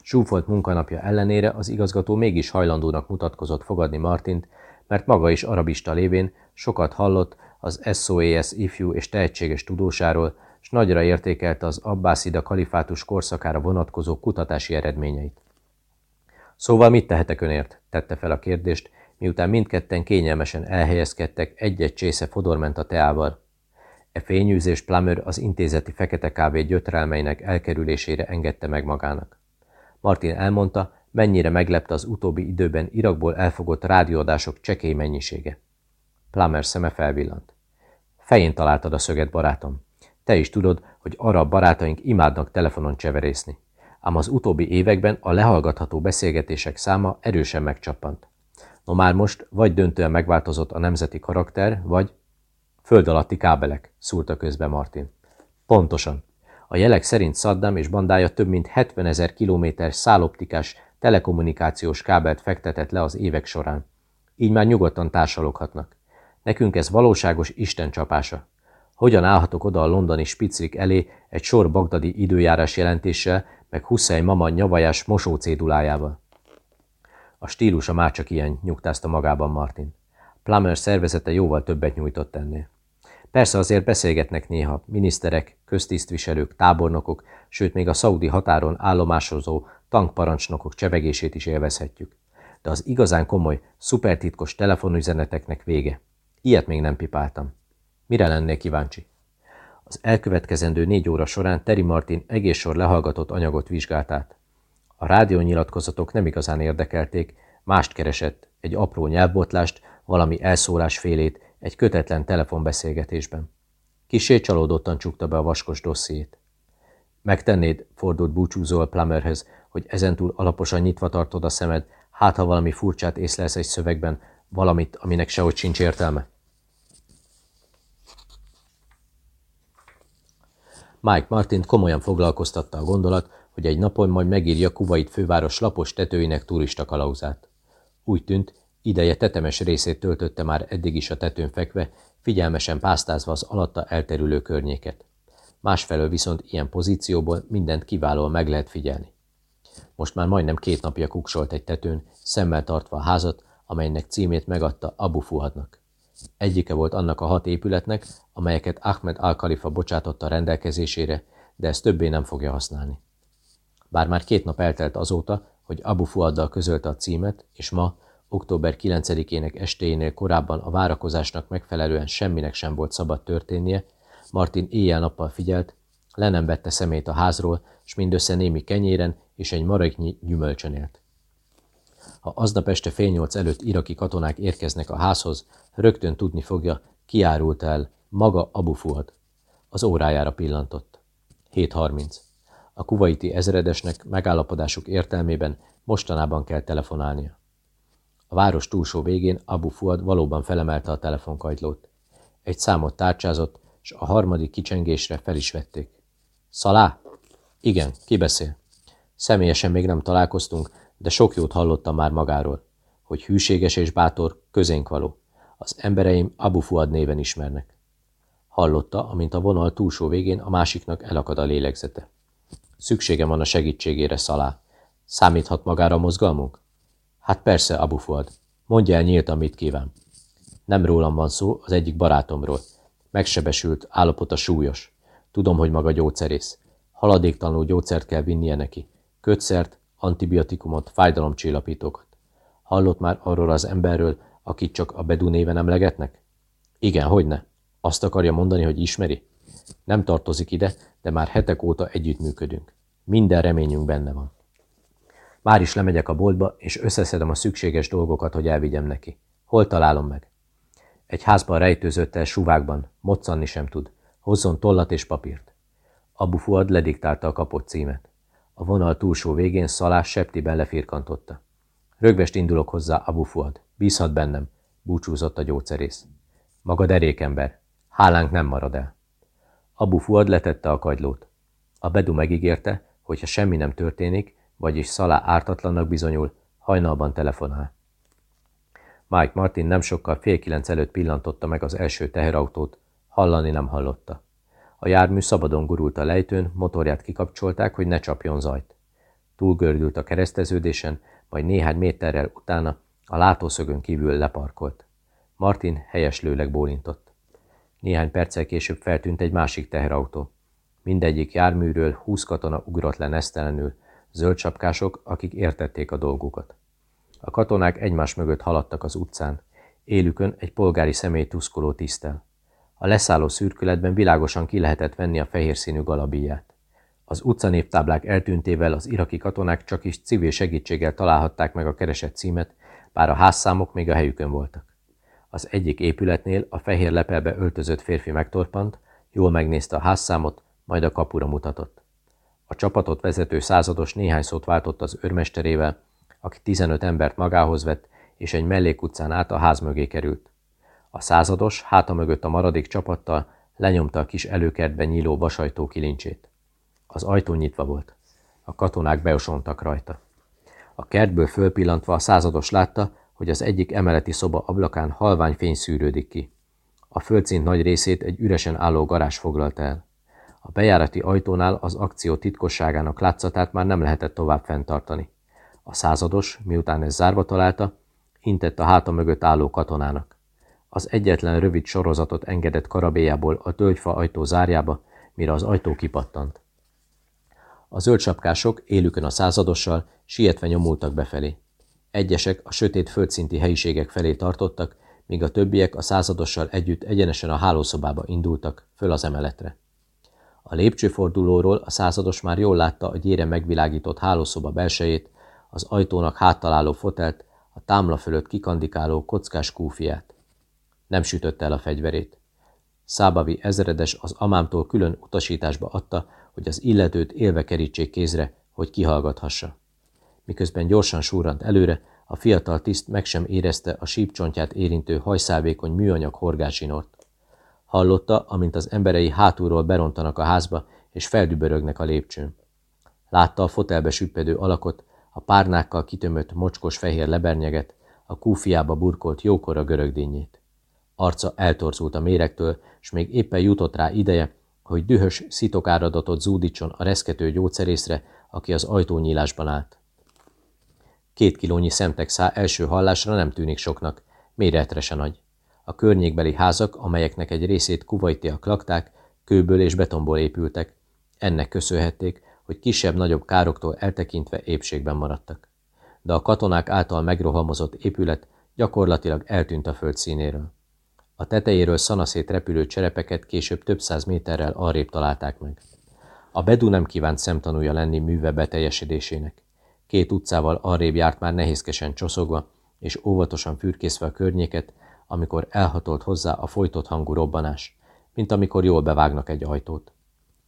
Zsúfolt munkanapja ellenére az igazgató mégis hajlandónak mutatkozott fogadni Martint, mert maga is arabista lévén sokat hallott az SOAS ifjú és tehetséges tudósáról, és nagyra értékelte az Abbászida kalifátus korszakára vonatkozó kutatási eredményeit. Szóval mit tehetek önért? tette fel a kérdést, miután mindketten kényelmesen elhelyezkedtek egy-egy csésze fodorment a teával. E fényűzés Plummer az intézeti fekete kávé gyötrelmeinek elkerülésére engedte meg magának. Martin elmondta, mennyire meglepte az utóbbi időben Irakból elfogott rádióadások csekély mennyisége. Plummer szeme felvillant. Fején találtad a szöget, barátom. Te is tudod, hogy arab barátaink imádnak telefonon cseverészni. Ám az utóbbi években a lehallgatható beszélgetések száma erősen megcsappant. No már most vagy döntően megváltozott a nemzeti karakter, vagy föld alatti kábelek, szúrta közbe Martin. Pontosan. A jelek szerint Saddam és bandája több mint 70 ezer kilométer száloptikás telekommunikációs kábelt fektetett le az évek során. Így már nyugodtan társaloghatnak. Nekünk ez valóságos Isten csapása. Hogyan állhatok oda a londoni spicrik elé egy sor bagdadi időjárás jelentéssel, meg Hussein mama nyavajás mosócédulájával? A stílusa már csak ilyen, nyugtázta magában Martin. Plummer szervezete jóval többet nyújtott ennél. Persze azért beszélgetnek néha miniszterek, köztisztviselők, tábornokok, sőt még a szaudi határon állomásozó tankparancsnokok csevegését is élvezhetjük. De az igazán komoly, szupertitkos telefonüzeneteknek vége. Ilyet még nem pipáltam. Mire lennék kíváncsi? Az elkövetkezendő négy óra során Terry Martin egész sor lehallgatott anyagot vizsgált át. A rádiónyilatkozatok nem igazán érdekelték, mást keresett, egy apró nyelvbotlást, valami elszólásfélét, egy kötetlen telefonbeszélgetésben. Kisé csalódottan csukta be a vaskos dossziét. Megtennéd, fordult búcsúzó Plummerhez, hogy ezentúl alaposan nyitva tartod a szemed, hát ha valami furcsát észlelsz egy szövegben, valamit, aminek sehogy sincs értelme? Mike Martin komolyan foglalkoztatta a gondolat, hogy egy napon majd megírja Kuwait főváros lapos tetőinek turista kalauzát. Úgy tűnt, ideje tetemes részét töltötte már eddig is a tetőn fekve, figyelmesen pásztázva az alatta elterülő környéket. Másfelől viszont ilyen pozícióból mindent kiválóan meg lehet figyelni. Most már majdnem két napja kuksolt egy tetőn, szemmel tartva a házat, amelynek címét megadta Abu Fuhadnak. Egyike volt annak a hat épületnek, amelyeket Ahmed al-Khalifa bocsátotta rendelkezésére, de ezt többé nem fogja használni. Bár már két nap eltelt azóta, hogy Abu Fuaddal közölte a címet, és ma, október 9-ének estéjénél korábban a várakozásnak megfelelően semminek sem volt szabad történnie, Martin éjjel-nappal figyelt, le nem vette szemét a házról, s mindössze némi kenyéren és egy maradnyi gyümölcsön élt. Ha aznap este fél nyolc előtt iraki katonák érkeznek a házhoz, rögtön tudni fogja, kiárult el maga Abu Fuad. Az órájára pillantott. 7.30. A kuvaiti ezredesnek megállapodásuk értelmében mostanában kell telefonálnia. A város túlsó végén Abu Fuad valóban felemelte a telefonkajtlót. Egy számot tárcsázott, és a harmadik kicsengésre fel is vették. Szalá? Igen, ki beszél? Személyesen még nem találkoztunk, de sok jót hallottam már magáról, hogy hűséges és bátor, közénk való. Az embereim Abu Fuad néven ismernek. Hallotta, amint a vonal túlsó végén a másiknak elakad a lélegzete. Szüksége van a segítségére, Szalá. Számíthat magára a mozgalmunk? Hát persze, Abu Fuad. Mondja el nyíltan, mit kíván. Nem rólam van szó, az egyik barátomról. Megsebesült, állapota súlyos. Tudom, hogy maga gyógyszerész. Haladéktalanul gyógyszert kell vinnie neki. Kötszert, antibiotikumot, fájdalomcsillapítókat. Hallott már arról az emberről, akit csak a Bedu néven emlegetnek? Igen, hogy ne. Azt akarja mondani, hogy ismeri? Nem tartozik ide, de már hetek óta együttműködünk. Minden reményünk benne van. Már is lemegyek a boltba, és összeszedem a szükséges dolgokat, hogy elvigyem neki. Hol találom meg? Egy házban rejtőzött el suvákban, moccanni sem tud. Hozzon tollat és papírt. Abu Fuad lediktálta a kapott címet. A vonal túlsó végén Szalás septiben lefirkantotta. Rögvest indulok hozzá, Abu Fuad. Bízhat bennem, búcsúzott a gyógyszerész. Maga derékember. Hálánk nem marad el. Abu Fuad letette a kagylót. A Bedu megígérte, hogy ha semmi nem történik, vagyis Szalá ártatlannak bizonyul, hajnalban telefonál. Mike Martin nem sokkal fél kilenc előtt pillantotta meg az első teherautót, hallani nem hallotta. A jármű szabadon gurult a lejtőn, motorját kikapcsolták, hogy ne csapjon zajt. Túlgördült a kereszteződésen, majd néhány méterrel utána a látószögön kívül leparkolt. Martin helyeslőleg bólintott. Néhány perccel később feltűnt egy másik teherautó. Mindegyik járműről húsz katona ugrott le nesztelenül, zöld sapkások, akik értették a dolgukat. A katonák egymás mögött haladtak az utcán, élükön egy polgári személy tuszkoló tisztel. A leszálló szürkületben világosan ki lehetett venni a fehér színű galabíját. Az utcanévtáblák eltűntével az iraki katonák csak is civil segítséggel találhatták meg a keresett címet, bár a házszámok még a helyükön voltak. Az egyik épületnél a fehér lepelbe öltözött férfi megtorpant, jól megnézte a házszámot, majd a kapura mutatott. A csapatot vezető százados néhány szót váltott az őrmesterével, aki 15 embert magához vett, és egy mellékutcán át a ház mögé került. A százados háta mögött a maradék csapattal lenyomta a kis előkertben nyíló vasajtó kilincsét. Az ajtó nyitva volt. A katonák beosontak rajta. A kertből fölpillantva a százados látta, hogy az egyik emeleti szoba ablakán halvány fény szűrődik ki. A földszint nagy részét egy üresen álló garázs foglalta el. A bejárati ajtónál az akció titkosságának látszatát már nem lehetett tovább fenntartani. A százados, miután ez zárva találta, intett a háta mögött álló katonának. Az egyetlen rövid sorozatot engedett karabéjából a tölgyfa ajtó zárjába, mire az ajtó kipattant. A zöldsapkások élükön a századossal sietve nyomultak befelé. Egyesek a sötét földszinti helyiségek felé tartottak, míg a többiek a századossal együtt egyenesen a hálószobába indultak, föl az emeletre. A lépcsőfordulóról a százados már jól látta a gyére megvilágított hálószoba belsejét, az ajtónak háttaláló fotelt, a támla fölött kikandikáló kockás kúfiát. Nem sütötte el a fegyverét. Szábavi ezredes az amámtól külön utasításba adta, hogy az illetőt élve kerítsék kézre, hogy kihallgathassa. Miközben gyorsan súrant előre, a fiatal tiszt meg sem érezte a sípcsontját érintő hajszálvékony műanyag horgásinort. Hallotta, amint az emberei hátulról berontanak a házba, és feldübörögnek a lépcsőn. Látta a fotelbe süppedő alakot, a párnákkal kitömött mocskos fehér lebernyeget, a kúfiába burkolt jókora görögdényét. Arca eltorzult a méregtől, s még éppen jutott rá ideje, hogy dühös szitokáradatot zúdítson a reszkető gyógyszerészre, aki az ajtónyílásban állt. Két kilónyi szá első hallásra nem tűnik soknak, méretre se nagy. A környékbeli házak, amelyeknek egy részét kuvajtiak lakták, kőből és betonból épültek. Ennek köszönhették, hogy kisebb-nagyobb károktól eltekintve épségben maradtak. De a katonák által megrohamozott épület gyakorlatilag eltűnt a föld színéről. A tetejéről szanaszét repülő cserepeket később több száz méterrel arrébb találták meg. A Bedu nem kívánt szemtanúja lenni műve beteljesedésének. Két utcával arrébb járt már nehézkesen csoszogva, és óvatosan fürkészve a környéket, amikor elhatolt hozzá a folytott hangú robbanás, mint amikor jól bevágnak egy ajtót.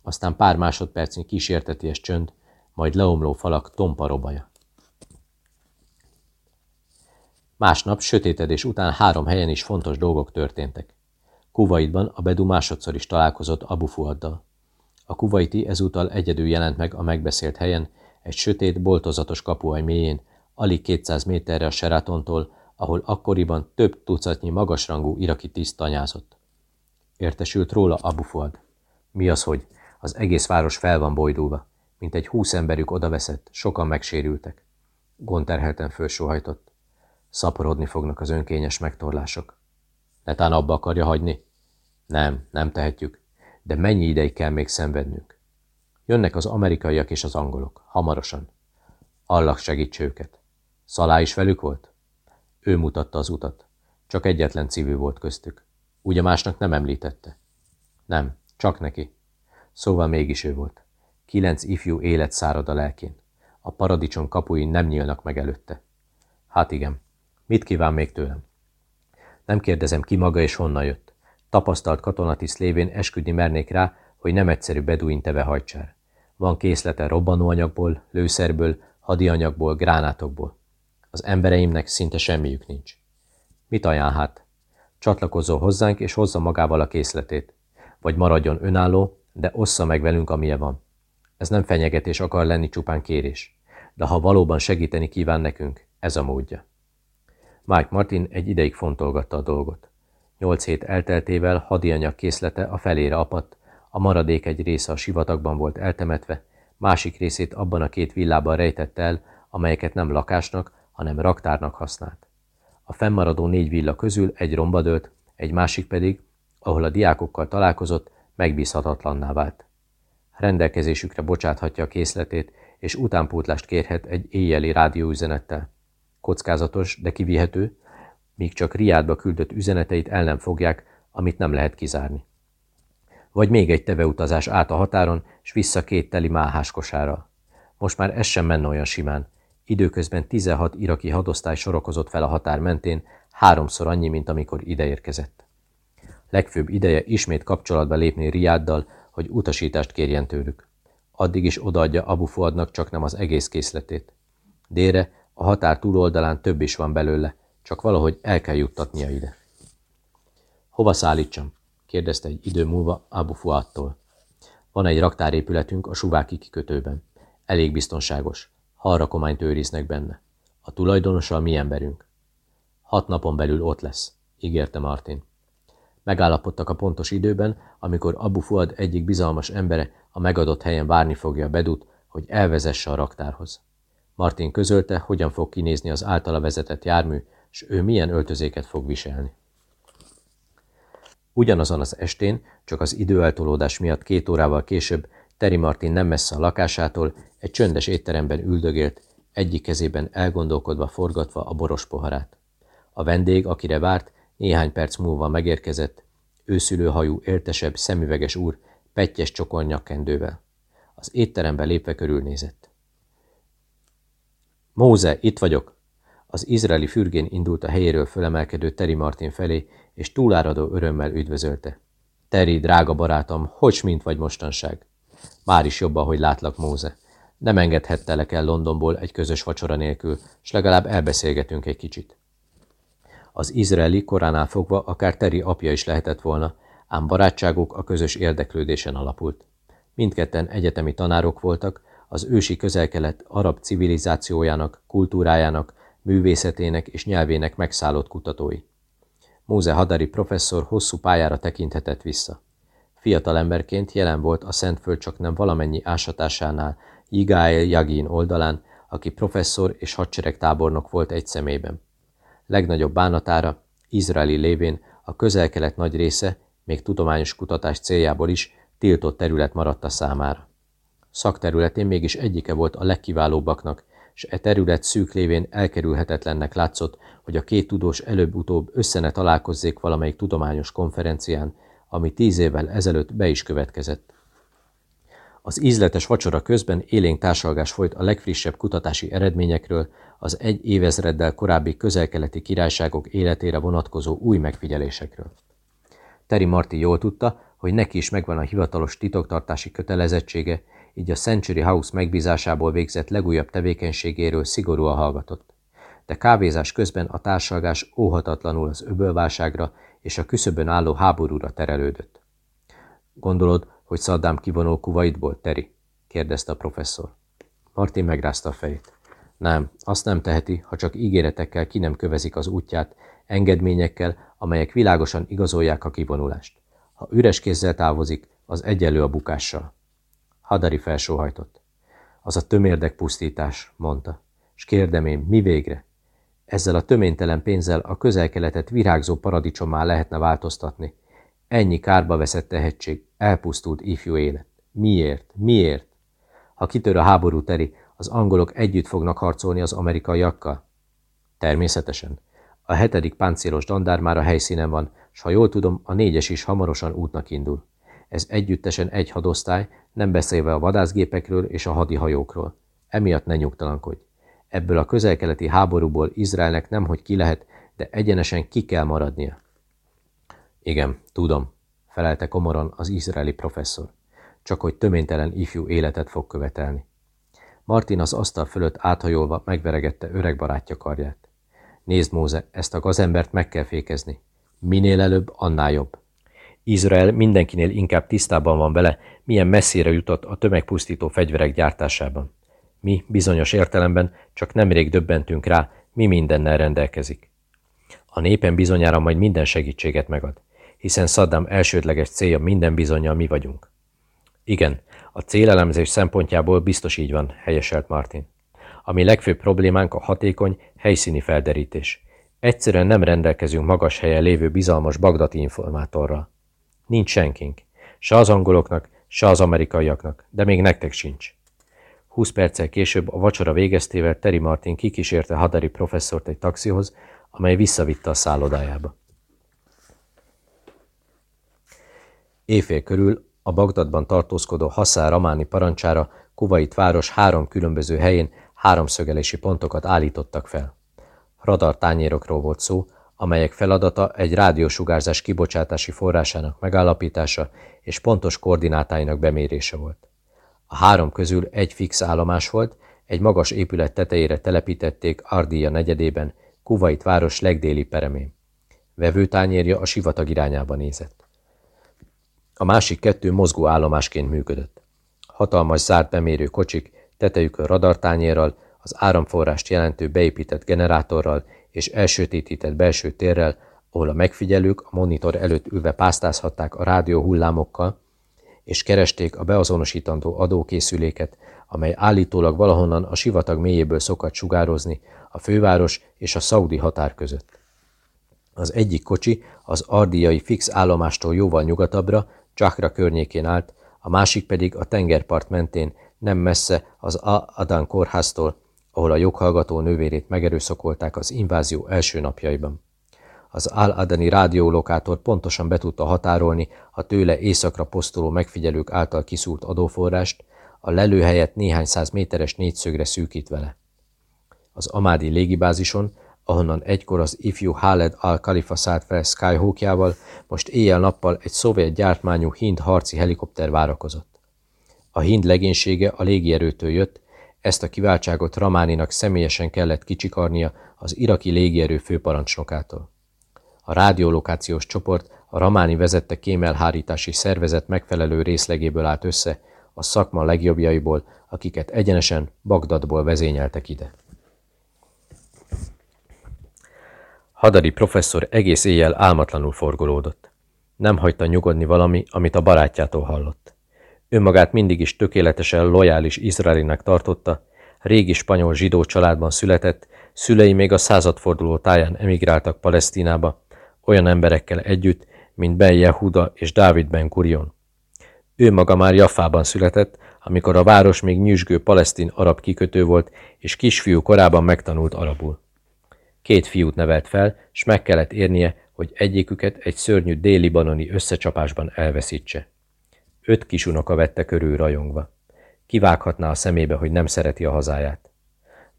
Aztán pár másodpercnyi kísérteties csönd, majd leomló falak tompa robaja. Másnap sötétedés után három helyen is fontos dolgok történtek. Kuwaitban a Bedu másodszor is találkozott Abu Fuaddal. A kuwaiti ezúttal egyedül jelent meg a megbeszélt helyen, egy sötét, boltozatos kapuaj mélyén, alig 200 méterre a Seratontól, ahol akkoriban több tucatnyi magasrangú iraki tiszt tanyázott. Értesült róla Abu Fuad. Mi az, hogy? Az egész város fel van bojdulva. Mint egy húsz emberük odaveszett, sokan megsérültek. Gonterhelten fölsóhajtott. Szaporodni fognak az önkényes megtorlások. Netán abba akarja hagyni? Nem, nem tehetjük. De mennyi ideig kell még szenvednünk? Jönnek az amerikaiak és az angolok. Hamarosan. Allah segíts őket. Szalá is velük volt? Ő mutatta az utat. Csak egyetlen civil volt köztük. Ugye másnak nem említette? Nem, csak neki. Szóval mégis ő volt. Kilenc ifjú élet szárad a lelkén. A paradicsom kapui nem nyílnak meg előtte. Hát igen, mit kíván még tőlem? Nem kérdezem ki maga és honnan jött. Tapasztalt katonatiszt lévén esküdni mernék rá, hogy nem egyszerű beduin teve hajcsár. Van készlete robbanóanyagból, lőszerből, hadianyagból, gránátokból. Az embereimnek szinte semmiük nincs. Mit ajánl hát? Csatlakozzon hozzánk és hozza magával a készletét. Vagy maradjon önálló, de ossza meg velünk, amilyen van. Ez nem fenyegetés akar lenni csupán kérés. De ha valóban segíteni kíván nekünk, ez a módja. Mike Martin egy ideig fontolgatta a dolgot. Nyolc hét elteltével hadianyag készlete a felére apadt, a maradék egy része a sivatagban volt eltemetve, másik részét abban a két villában rejtett el, amelyeket nem lakásnak, hanem raktárnak használt. A fennmaradó négy villa közül egy romba dőlt, egy másik pedig, ahol a diákokkal találkozott, megbízhatatlanná vált. Rendelkezésükre bocsáthatja a készletét, és utánpótlást kérhet egy éjjeli rádióüzenettel. Kockázatos, de kivihető, míg csak Riádba küldött üzeneteit el nem fogják, amit nem lehet kizárni. Vagy még egy teveutazás át a határon, s vissza két teli máháskosára. Most már ez sem menne olyan simán. Időközben 16 iraki hadosztály sorokozott fel a határ mentén, háromszor annyi, mint amikor ideérkezett. Legfőbb ideje ismét kapcsolatba lépni Riáddal, hogy utasítást kérjen tőlük. Addig is odaadja Abu Fuadnak csak nem az egész készletét. Délre, a határ túloldalán több is van belőle, csak valahogy el kell juttatnia ide. Hova szállítsam? kérdezte egy idő múlva Abu Fuadtól. Van egy raktárépületünk a Suváki kikötőben. Elég biztonságos. Halrakományt őriznek benne. A tulajdonosa a mi emberünk. Hat napon belül ott lesz, ígérte Martin. Megállapodtak a pontos időben, amikor Abu Fuad egyik bizalmas embere a megadott helyen várni fogja a bedut, hogy elvezesse a raktárhoz. Martin közölte, hogyan fog kinézni az általa vezetett jármű, és ő milyen öltözéket fog viselni. Ugyanazon az estén, csak az időeltolódás miatt két órával később, Terry Martin nem messze a lakásától egy csöndes étteremben üldögélt, egyik kezében elgondolkodva forgatva a boros poharát. A vendég, akire várt, néhány perc múlva megérkezett, őszülőhajú, éltesebb, szemüveges úr, pettyes csokon nyakkendővel. Az étterembe lépve körülnézett. Móze, itt vagyok! Az izraeli fürgén indult a helyéről fölemelkedő Teri Martin felé, és túláradó örömmel üdvözölte. Teri, drága barátom, hogy mint vagy mostanság? Már is jobban, hogy látlak, Móze. Nem engedhettelek el Londonból egy közös vacsora nélkül, s legalább elbeszélgetünk egy kicsit. Az izraeli koránál fogva akár Teri apja is lehetett volna, ám barátságuk a közös érdeklődésen alapult. Mindketten egyetemi tanárok voltak, az ősi közelkelet arab civilizációjának, kultúrájának, művészetének és nyelvének megszállott kutatói. Móze Hadari professzor hosszú pályára tekinthetett vissza. Fiatalemberként jelen volt a Szentföld csak nem valamennyi ásatásánál, Jigáel Jagin oldalán, aki professzor és hadseregtábornok volt egy szemében. Legnagyobb bánatára, izraeli lévén a közel-kelet nagy része, még tudományos kutatás céljából is, tiltott terület maradt a számára. Szakterületén mégis egyike volt a legkiválóbbaknak, és e terület szűk lévén elkerülhetetlennek látszott, hogy a két tudós előbb-utóbb összene találkozzék valamelyik tudományos konferencián, ami tíz évvel ezelőtt be is következett. Az ízletes vacsora közben élénk társalgás folyt a legfrissebb kutatási eredményekről, az egy évezreddel korábbi közelkeleti királyságok életére vonatkozó új megfigyelésekről. Teri Marti jól tudta, hogy neki is megvan a hivatalos titoktartási kötelezettsége, így a Century House megbízásából végzett legújabb tevékenységéről szigorúan hallgatott. De kávézás közben a társalgás óhatatlanul az öbölválságra és a küszöbön álló háborúra terelődött. Gondolod, hogy Saddam kivonul Kuwaitból, Teri? kérdezte a professzor. Martin megrázta a fejét. Nem, azt nem teheti, ha csak ígéretekkel ki nem kövezik az útját, engedményekkel, amelyek világosan igazolják a kivonulást. Ha üres kézzel távozik, az egyenlő a bukással. Hadari felsóhajtott. Az a tömérdek pusztítás, mondta. És kérdem én, mi végre? Ezzel a töménytelen pénzzel a közelkeletet virágzó paradicsommá lehetne változtatni. Ennyi kárba veszett tehetség, elpusztult ifjú élet. Miért? Miért? Ha kitör a háború teri, az angolok együtt fognak harcolni az amerikaiakkal? Természetesen. A hetedik páncélos dandár már a helyszínen van, s ha jól tudom, a négyes is hamarosan útnak indul. Ez együttesen egy hadosztály, nem beszélve a vadászgépekről és a hadihajókról. Emiatt ne nyugtalankodj. Ebből a közelkeleti háborúból Izraelnek nemhogy ki lehet, de egyenesen ki kell maradnia. Igen, tudom, felelte komoran az izraeli professzor. Csak hogy töménytelen ifjú életet fog követelni. Martin az asztal fölött áthajolva megveregette öreg barátja karját. Nézd, Móze, ezt a gazembert meg kell fékezni. Minél előbb, annál jobb. Izrael mindenkinél inkább tisztában van vele, milyen messzire jutott a tömegpusztító fegyverek gyártásában. Mi bizonyos értelemben csak nemrég döbbentünk rá, mi mindennel rendelkezik. A népen bizonyára majd minden segítséget megad, hiszen Saddam elsődleges célja minden bizonyal mi vagyunk. Igen, a célelemzés szempontjából biztos így van, helyeselt Martin. Ami legfőbb problémánk a hatékony, helyszíni felderítés. Egyszerűen nem rendelkezünk magas helyen lévő bizalmas bagdati informátorral. Nincs senkink. Se az angoloknak, se az amerikaiaknak, de még nektek sincs. Húsz perccel később a vacsora végeztével Terry Martin kikísérte Hadari professzort egy taxihoz, amely visszavitte a szállodájába. Éjfél körül a Bagdadban tartózkodó Hassár Ramáni parancsára Kuwait város három különböző helyén háromszögelési pontokat állítottak fel. Radartányérokról volt szó, amelyek feladata egy rádiósugárzás kibocsátási forrásának megállapítása és pontos koordinátáinak bemérése volt. A három közül egy fix állomás volt, egy magas épület tetejére telepítették Ardia negyedében, Kuwait város legdéli peremén. Vevőtányérja a sivatag irányába nézett. A másik kettő mozgó állomásként működött. Hatalmas zárt bemérő kocsik, tetejükön radartányérral, az áramforrást jelentő beépített generátorral és elsötétített belső térrel, ahol a megfigyelők a monitor előtt ülve pásztázhatták a rádió hullámokkal, és keresték a beazonosítandó adókészüléket, amely állítólag valahonnan a sivatag mélyéből szokott sugározni a főváros és a szaudi határ között. Az egyik kocsi az ardiai fix állomástól jóval nyugatabbra, Csakra környékén állt, a másik pedig a tengerpart mentén, nem messze az Adan kórháztól, ahol a joghallgató nővérét megerőszakolták az invázió első napjaiban. Az Al-Adani rádiólokátor pontosan be tudta határolni a tőle északra posztoló megfigyelők által kiszúrt adóforrást, a lelőhelyet néhány száz méteres négyszögre szűkít vele. Az Amádi légibázison, ahonnan egykor az ifjú Haled al-Khalifa szállt fel Skyhawkjával, most éjjel-nappal egy szovjet gyártmányú hind harci helikopter várakozott. A hind legénysége a légierőtől jött, ezt a kiváltságot Ramáninak személyesen kellett kicsikarnia az iraki légierő főparancsnokától. A rádiolokációs csoport a Ramáni vezette kémelhárítási szervezet megfelelő részlegéből állt össze, a szakma legjobbjaiból, akiket egyenesen Bagdadból vezényeltek ide. Hadari professzor egész éjjel álmatlanul forgolódott. Nem hagyta nyugodni valami, amit a barátjától hallott. Önmagát mindig is tökéletesen lojális izraelinek tartotta, régi spanyol zsidó családban született, szülei még a századforduló táján emigráltak Palesztinába, olyan emberekkel együtt, mint Ben Yehuda és Dávid Ben Gurion. Ő maga már Jaffában született, amikor a város még nyüzsgő palesztin arab kikötő volt, és kisfiú korában megtanult arabul. Két fiút nevelt fel, s meg kellett érnie, hogy egyiküket egy szörnyű déli-banoni összecsapásban elveszítse. Öt kisunoka vette körül rajongva. Kivághatná a szemébe, hogy nem szereti a hazáját.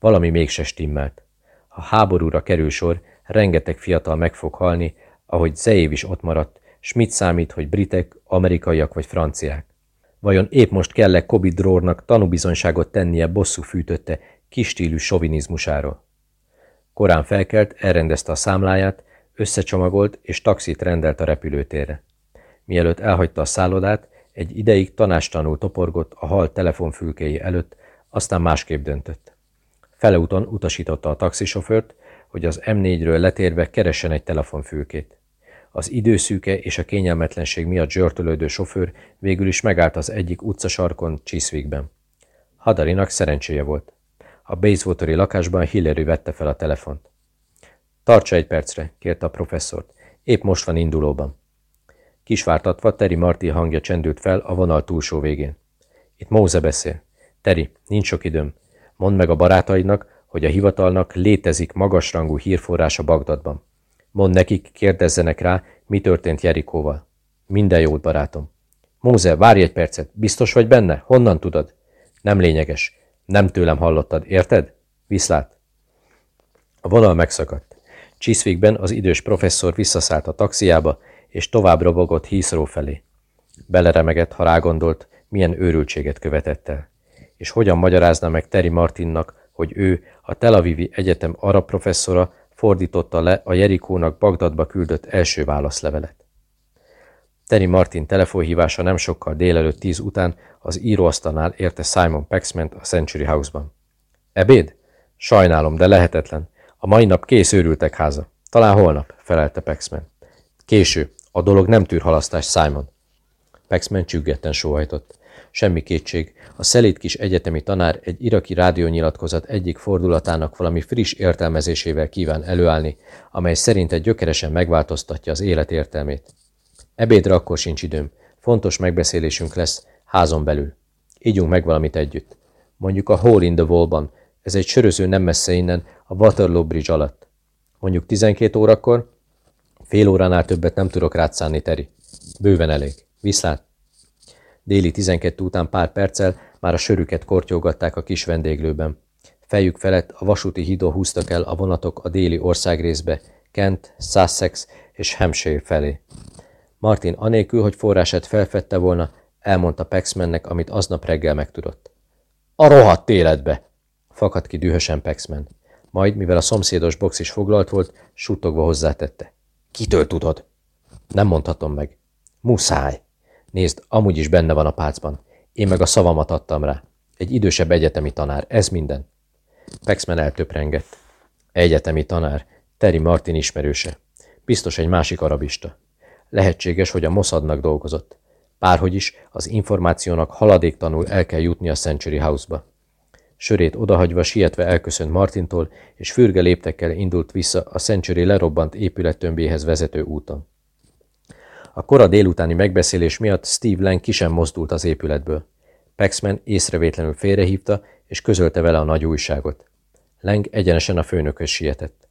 Valami mégse stimmelt. Ha háborúra kerül sor, rengeteg fiatal meg fog halni, ahogy Zeév is ott maradt, s mit számít, hogy britek, amerikaiak vagy franciák. Vajon épp most kell-e Kobi Drórnak tanúbizonyságot tennie bosszú fűtötte, kistílű sovinizmusáról? Korán felkelt, elrendezte a számláját, összecsomagolt és taxit rendelt a repülőtérre. Mielőtt elhagyta a szállodát, egy ideig tanástanul toporgott a hal telefonfülkéi előtt, aztán másképp döntött. Feleúton utasította a taxisofőrt, hogy az M4-ről letérve keressen egy telefonfülkét. Az időszűke és a kényelmetlenség miatt zsörtölődő sofőr végül is megállt az egyik utcasarkon Chiswickben. Hadarinak szerencséje volt. A Bayswater-i lakásban Hillary vette fel a telefont. Tartsa egy percre, kérte a professzort. Épp most van indulóban. Kisvártatva Terry Marty hangja csendült fel a vonal túlsó végén. Itt Móze beszél. Terry, nincs sok időm. Mondd meg a barátaidnak, hogy a hivatalnak létezik magasrangú hírforrás a Bagdadban. Mondd nekik, kérdezzenek rá, mi történt Jerikóval. Minden jót, barátom. Móze, várj egy percet, biztos vagy benne? Honnan tudod? Nem lényeges. Nem tőlem hallottad, érted? Viszlát. A vonal megszakadt. Chiswickben az idős professzor visszaszállt a taxiába, és tovább robogott Heathrow felé. Beleremegett, ha rágondolt, milyen őrültséget követett el. És hogyan magyarázna meg Terry Martinnak, hogy ő, a Tel Avivi Egyetem arab professzora fordította le a Jerikónak Bagdadba küldött első válaszlevelet. Terry Martin telefonhívása nem sokkal délelőtt tíz után az íróasztalnál érte Simon Paxman a Century House-ban. Ebéd? Sajnálom, de lehetetlen. A mai nap kész őrültek háza. Talán holnap, felelte Paxman. Késő. A dolog nem tűr halasztás, Simon. Paxman csüggetten sóhajtott. Semmi kétség, a szelít kis egyetemi tanár egy iraki rádiónyilatkozat egyik fordulatának valami friss értelmezésével kíván előállni, amely szerinte gyökeresen megváltoztatja az élet értelmét. Ebédre akkor sincs időm. Fontos megbeszélésünk lesz, házon belül. Ígyunk meg valamit együtt. Mondjuk a Hole in the Wall-ban, ez egy söröző nem messze innen, a Waterloo Bridge alatt. Mondjuk 12 órakor? Fél óránál többet nem tudok rátszánni, Teri. Bőven elég. Viszlát! Déli 12 után pár perccel már a sörüket kortyogatták a kis vendéglőben. Fejük felett a vasúti hídon húztak el a vonatok a déli országrészbe, Kent, Sussex és Hampshire felé. Martin anélkül, hogy forrását felfedte volna, elmondta Paxmannek, amit aznap reggel megtudott. A rohadt életbe! Fakadt ki dühösen Paxman. Majd, mivel a szomszédos box is foglalt volt, suttogva hozzátette. Kitől tudod? Nem mondhatom meg. Muszáj. Nézd, amúgy is benne van a pácban. Én meg a szavamat adtam rá. Egy idősebb egyetemi tanár, ez minden. Paxman eltöprengett. Egyetemi tanár, Terry Martin ismerőse. Biztos egy másik arabista. Lehetséges, hogy a Mossadnak dolgozott. Bárhogy is, az információnak haladéktanul el kell jutni a Century House-ba. Sörét odahagyva sietve elköszönt Martintól, és fürge léptekkel indult vissza a Century lerobbant épülettömbéhez vezető úton. A kora délutáni megbeszélés miatt Steve Lang ki sem mozdult az épületből. Paxman észrevétlenül félrehívta, és közölte vele a nagy újságot. Lang egyenesen a főnökhöz sietett.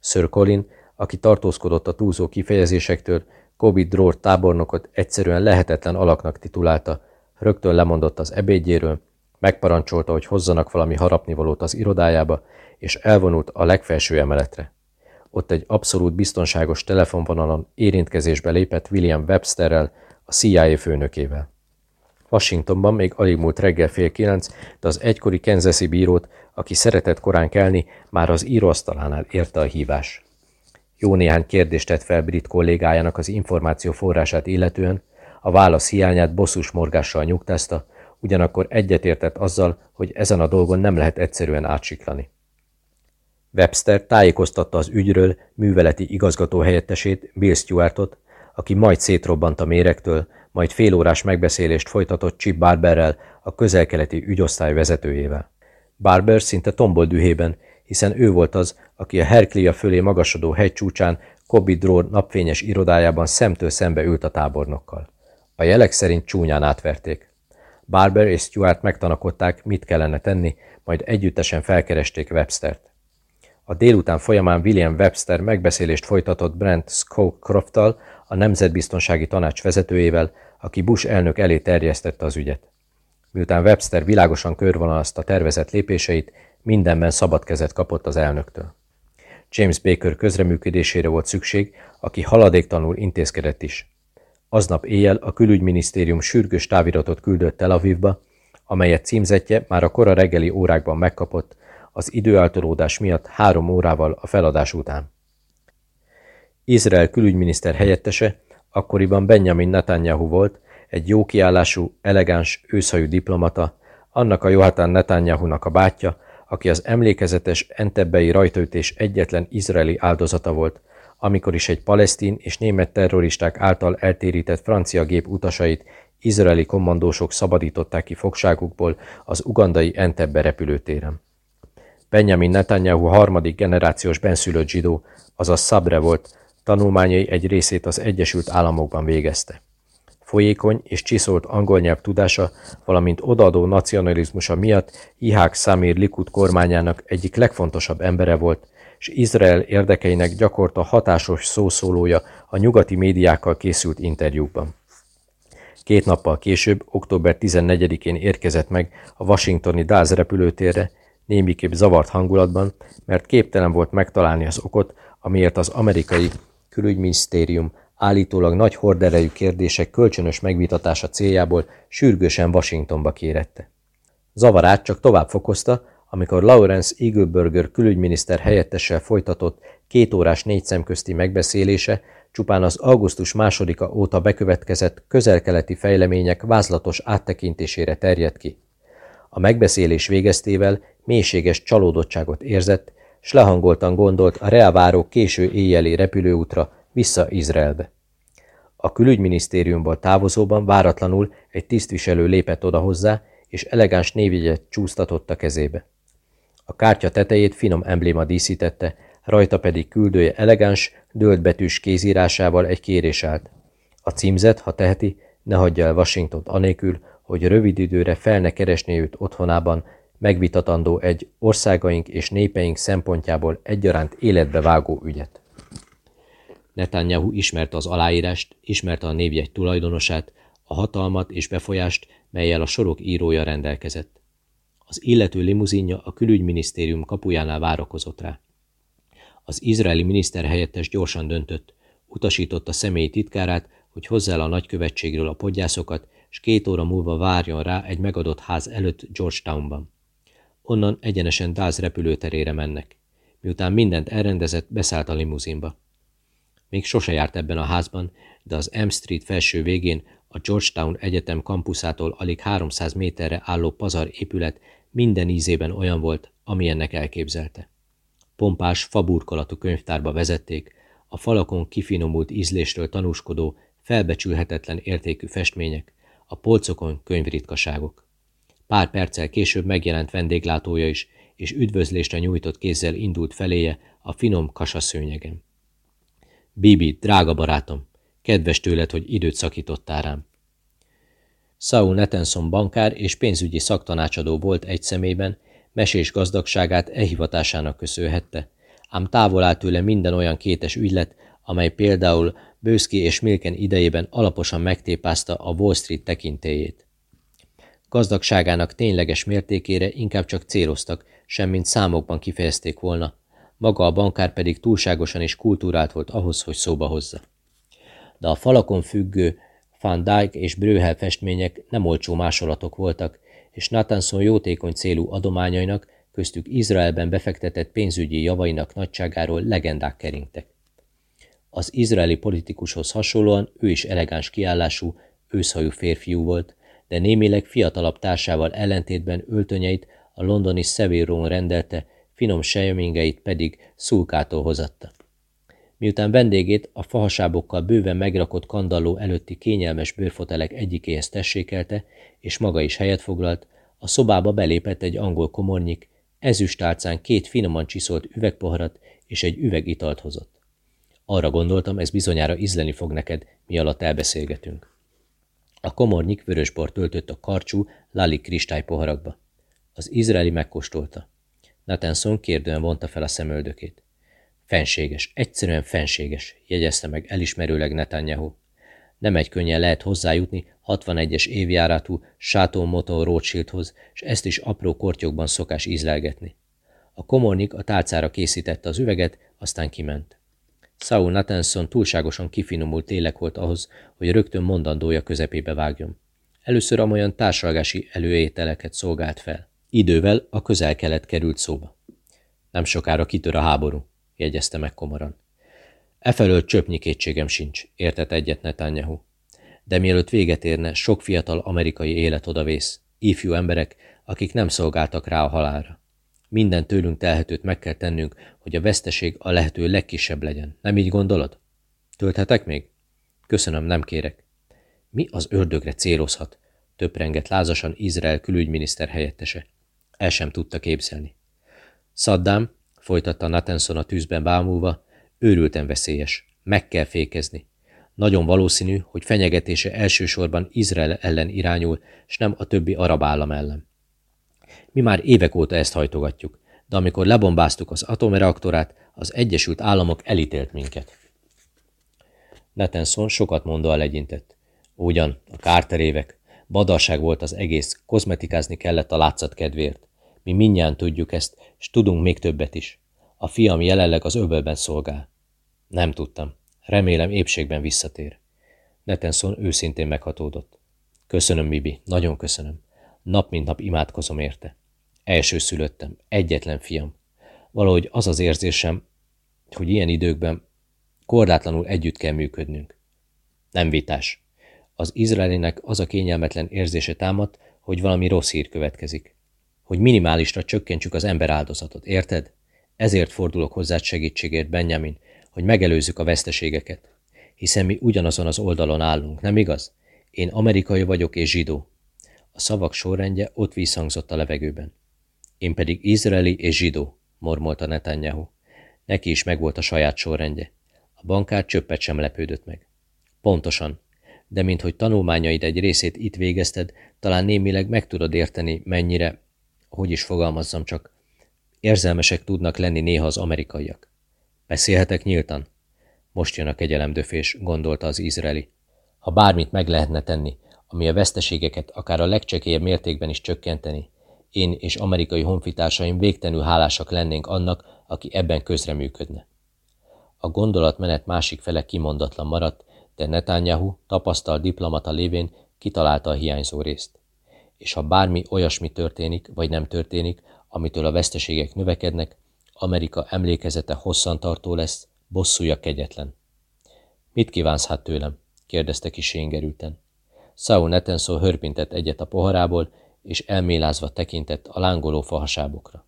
Sir Colin, aki tartózkodott a túlzó kifejezésektől, Kobe Dror tábornokot egyszerűen lehetetlen alaknak titulálta, rögtön lemondott az ebédjéről, megparancsolta, hogy hozzanak valami harapnivalót az irodájába, és elvonult a legfelső emeletre. Ott egy abszolút biztonságos telefonvonalon érintkezésbe lépett William Websterrel, a CIA főnökével. Washingtonban még alig múlt reggel fél kilenc, de az egykori Kansasi bírót, aki szeretett korán kelni, már az íróasztalánál érte a hívás. Jó néhány kérdést tett fel brit kollégájának az információ forrását illetően, a válasz hiányát bosszus morgással nyugtázta, ugyanakkor egyetértett azzal, hogy ezen a dolgon nem lehet egyszerűen átsiklani. Webster tájékoztatta az ügyről műveleti igazgató helyettesét, Bill Stewartot, aki majd szétrobbant a mérektől, majd félórás megbeszélést folytatott Chip Barberrel, a közelkeleti ügyosztály vezetőjével. Barber szinte tombol dühében, hiszen ő volt az, aki a Herklia fölé magasodó hegy csúcsán Kobi Dror napfényes irodájában szemtől szembe ült a tábornokkal. A jelek szerint csúnyán átverték. Barber és Stuart megtanakodták, mit kellene tenni, majd együttesen felkeresték Webstert. A délután folyamán William Webster megbeszélést folytatott Brent Scowcroft-tal, a Nemzetbiztonsági Tanács vezetőjével, aki Bush elnök elé terjesztette az ügyet. Miután Webster világosan körvonalazta tervezett lépéseit, mindenben szabad kezet kapott az elnöktől. James Baker közreműködésére volt szükség, aki haladéktanul intézkedett is. Aznap éjjel a külügyminisztérium sürgős táviratot küldött Tel Avivba, amelyet címzetje már a kora reggeli órákban megkapott, az időáltalódás miatt három órával a feladás után. Izrael külügyminiszter helyettese akkoriban Benjamin Netanyahu volt, egy jó kiállású, elegáns, őszhajú diplomata, annak a Johatán Netanyahu-nak a bátyja, aki az emlékezetes entebbei rajtaütés egyetlen izraeli áldozata volt, amikor is egy palesztin és német terroristák által eltérített francia gép utasait izraeli kommandósok szabadították ki fogságukból az ugandai Entebbe repülőtéren. Benjamin Netanyahu harmadik generációs benszülött zsidó, azaz Szabre volt, tanulmányai egy részét az Egyesült Államokban végezte. Folyékony és csiszolt angol nyelv tudása, valamint odaadó nacionalizmusa miatt Ihák Samir Likud kormányának egyik legfontosabb embere volt, és Izrael érdekeinek gyakorta hatásos szószólója a nyugati médiákkal készült interjúkban. Két nappal később, október 14-én érkezett meg a washingtoni Dáz repülőtérre, némiképp zavart hangulatban, mert képtelen volt megtalálni az okot, amiért az amerikai külügyminisztérium állítólag nagy horderejű kérdések kölcsönös megvitatása céljából sürgősen Washingtonba kérette. Zavarát csak tovább fokozta, amikor Lawrence Eagleburger külügyminiszter helyettessel folytatott két órás négy szemközti megbeszélése csupán az augusztus másodika óta bekövetkezett közelkeleti fejlemények vázlatos áttekintésére terjedt ki. A megbeszélés végeztével mélységes csalódottságot érzett, s lehangoltan gondolt a reaváró késő éjjeli repülőútra vissza Izraelbe. A külügyminisztériumból távozóban váratlanul egy tisztviselő lépett oda hozzá, és elegáns névjegyet csúsztatott a kezébe. A kártya tetejét finom embléma díszítette, rajta pedig küldője elegáns, dölt kézírásával egy kérés állt. A címzet, ha teheti, ne hagyja el Washingtont anélkül, hogy rövid időre fel ne keresné őt otthonában, megvitatandó egy országaink és népeink szempontjából egyaránt életbe vágó ügyet. Netanyahu ismerte az aláírást, ismerte a névjegy tulajdonosát, a hatalmat és befolyást, melyel a sorok írója rendelkezett. Az illető limuzinja a külügyminisztérium kapujánál várakozott rá. Az izraeli miniszter helyettes gyorsan döntött, utasította személyi titkárát, hogy hozzá a nagykövetségről a podgyászokat, és két óra múlva várjon rá egy megadott ház előtt Georgetownban. Onnan egyenesen Dáz repülőterére mennek. Miután mindent elrendezett, beszállt a limuzinba. Még sose járt ebben a házban, de az M Street felső végén a Georgetown Egyetem kampuszától alig 300 méterre álló pazar épület minden ízében olyan volt, amilyennek elképzelte. Pompás, faburkolatú könyvtárba vezették, a falakon kifinomult ízlésről tanúskodó felbecsülhetetlen értékű festmények, a polcokon könyvritkaságok. Pár perccel később megjelent vendéglátója is, és üdvözlésre nyújtott kézzel indult feléje a finom kasaszőnyegen. Bibi, drága barátom, kedves tőled, hogy időt szakítottál rám. Saul Netenson bankár és pénzügyi szaktanácsadó volt egy szemében, mesés gazdagságát ehivatásának köszönhette, ám távol állt tőle minden olyan kétes ügylet, amely például Bőszki és Milken idejében alaposan megtépázta a Wall Street tekintélyét. Gazdagságának tényleges mértékére inkább csak céloztak, semmint számokban kifejezték volna, maga a bankár pedig túlságosan is kultúrált volt ahhoz, hogy szóba hozza. De a falakon függő Van Dyck és Bröhel festmények nem olcsó másolatok voltak, és Nathanson jótékony célú adományainak, köztük Izraelben befektetett pénzügyi javainak nagyságáról legendák keringtek. Az izraeli politikushoz hasonlóan ő is elegáns kiállású, őszhajú férfiú volt, de némileg fiatalabb társával ellentétben öltönyeit a londoni Seviron rendelte, finom sejemingeit pedig szulkától hozatta. Miután vendégét a fahasábokkal bőven megrakott kandalló előtti kényelmes bőrfotelek egyikéhez tessékelte, és maga is helyet foglalt, a szobába belépett egy angol komornyik, ezüstálcán két finoman csiszolt üvegpoharat és egy üveg italt hozott. Arra gondoltam, ez bizonyára ízleni fog neked, mi alatt elbeszélgetünk. A komornyik vörösbort töltött a karcsú, lali kristálypoharakba. Az izraeli megkóstolta. Nathanson kérdően vonta fel a szemöldökét. Fenséges, egyszerűen fenséges, jegyezte meg elismerőleg Netanyahu. Nem egy könnyen lehet hozzájutni 61-es évjáratú Sátó Moton Rothschildhoz, és ezt is apró kortyokban szokás ízlelgetni. A komornik a tálcára készítette az üveget, aztán kiment. Saul Nathanson túlságosan kifinomult lélek volt ahhoz, hogy rögtön mondandója közepébe vágjon. Először amolyan társalgási előételeket szolgált fel. Idővel a közel-kelet került szóba. Nem sokára kitör a háború, jegyezte meg komoran. Efelől csöpnyi kétségem sincs, értett egyet Netanyahu. De mielőtt véget érne, sok fiatal amerikai élet odavész, ifjú emberek, akik nem szolgáltak rá a halálra. Minden tőlünk telhetőt meg kell tennünk, hogy a veszteség a lehető legkisebb legyen. Nem így gondolod? Tölthetek még? Köszönöm, nem kérek. Mi az ördögre célozhat? Töprengett lázasan Izrael külügyminiszter helyettese. El sem tudta képzelni. Saddam, folytatta Nathanson a tűzben bámulva, őrülten veszélyes. Meg kell fékezni. Nagyon valószínű, hogy fenyegetése elsősorban Izrael ellen irányul, s nem a többi arab állam ellen. Mi már évek óta ezt hajtogatjuk, de amikor lebombáztuk az atomreaktorát, az Egyesült Államok elítélt minket. Netenson sokat mondva legyintett. Ugyan, a Carter évek. Badarság volt az egész, kozmetikázni kellett a látszat kedvéért. Mi mindjárt tudjuk ezt, és tudunk még többet is. A fiam jelenleg az öbölben szolgál. Nem tudtam. Remélem épségben visszatér. Netenson őszintén meghatódott. Köszönöm, Mibi, nagyon köszönöm. Nap mint nap imádkozom érte. Első szülöttem, egyetlen fiam. Valahogy az az érzésem, hogy ilyen időkben korlátlanul együtt kell működnünk. Nem vitás. Az izraelinek az a kényelmetlen érzése támadt, hogy valami rossz hír következik. Hogy minimálisra csökkentsük az ember áldozatot, érted? Ezért fordulok hozzá segítségért, Benjamin, hogy megelőzzük a veszteségeket. Hiszen mi ugyanazon az oldalon állunk, nem igaz? Én amerikai vagyok és zsidó. A szavak sorrendje ott visszhangzott a levegőben. Én pedig izraeli és zsidó, mormolta Netanyahu. Neki is megvolt a saját sorrendje. A bankár csöppet sem lepődött meg. Pontosan, de minthogy tanulmányaid egy részét itt végezted, talán némileg meg tudod érteni, mennyire, hogy is fogalmazzam csak, érzelmesek tudnak lenni néha az amerikaiak. Beszélhetek nyíltan? Most jön a kegyelemdöfés, gondolta az izraeli. Ha bármit meg lehetne tenni, ami a veszteségeket akár a legcsekélyebb mértékben is csökkenteni, én és amerikai honfitársaim végtelenül hálásak lennénk annak, aki ebben közreműködne. A gondolatmenet másik fele kimondatlan maradt, de Netanyahu, tapasztalt diplomata lévén kitalálta a hiányzó részt. És ha bármi olyasmi történik, vagy nem történik, amitől a veszteségek növekednek, Amerika emlékezete hosszantartó lesz, bosszúja kegyetlen. Mit kívánsz hát tőlem? kérdezte kis séngerülten. Saul Netenso hörpintett egyet a poharából, és elmélázva tekintett a lángoló fahasábokra.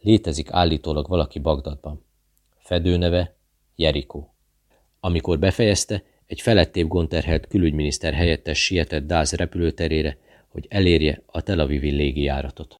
Létezik állítólag valaki Bagdadban. Fedőneve Jerikó. Amikor befejezte, egy felettébb gonterhelt külügyminiszter helyettes sietett Dász repülőterére, hogy elérje a Tel Avivi légijáratot.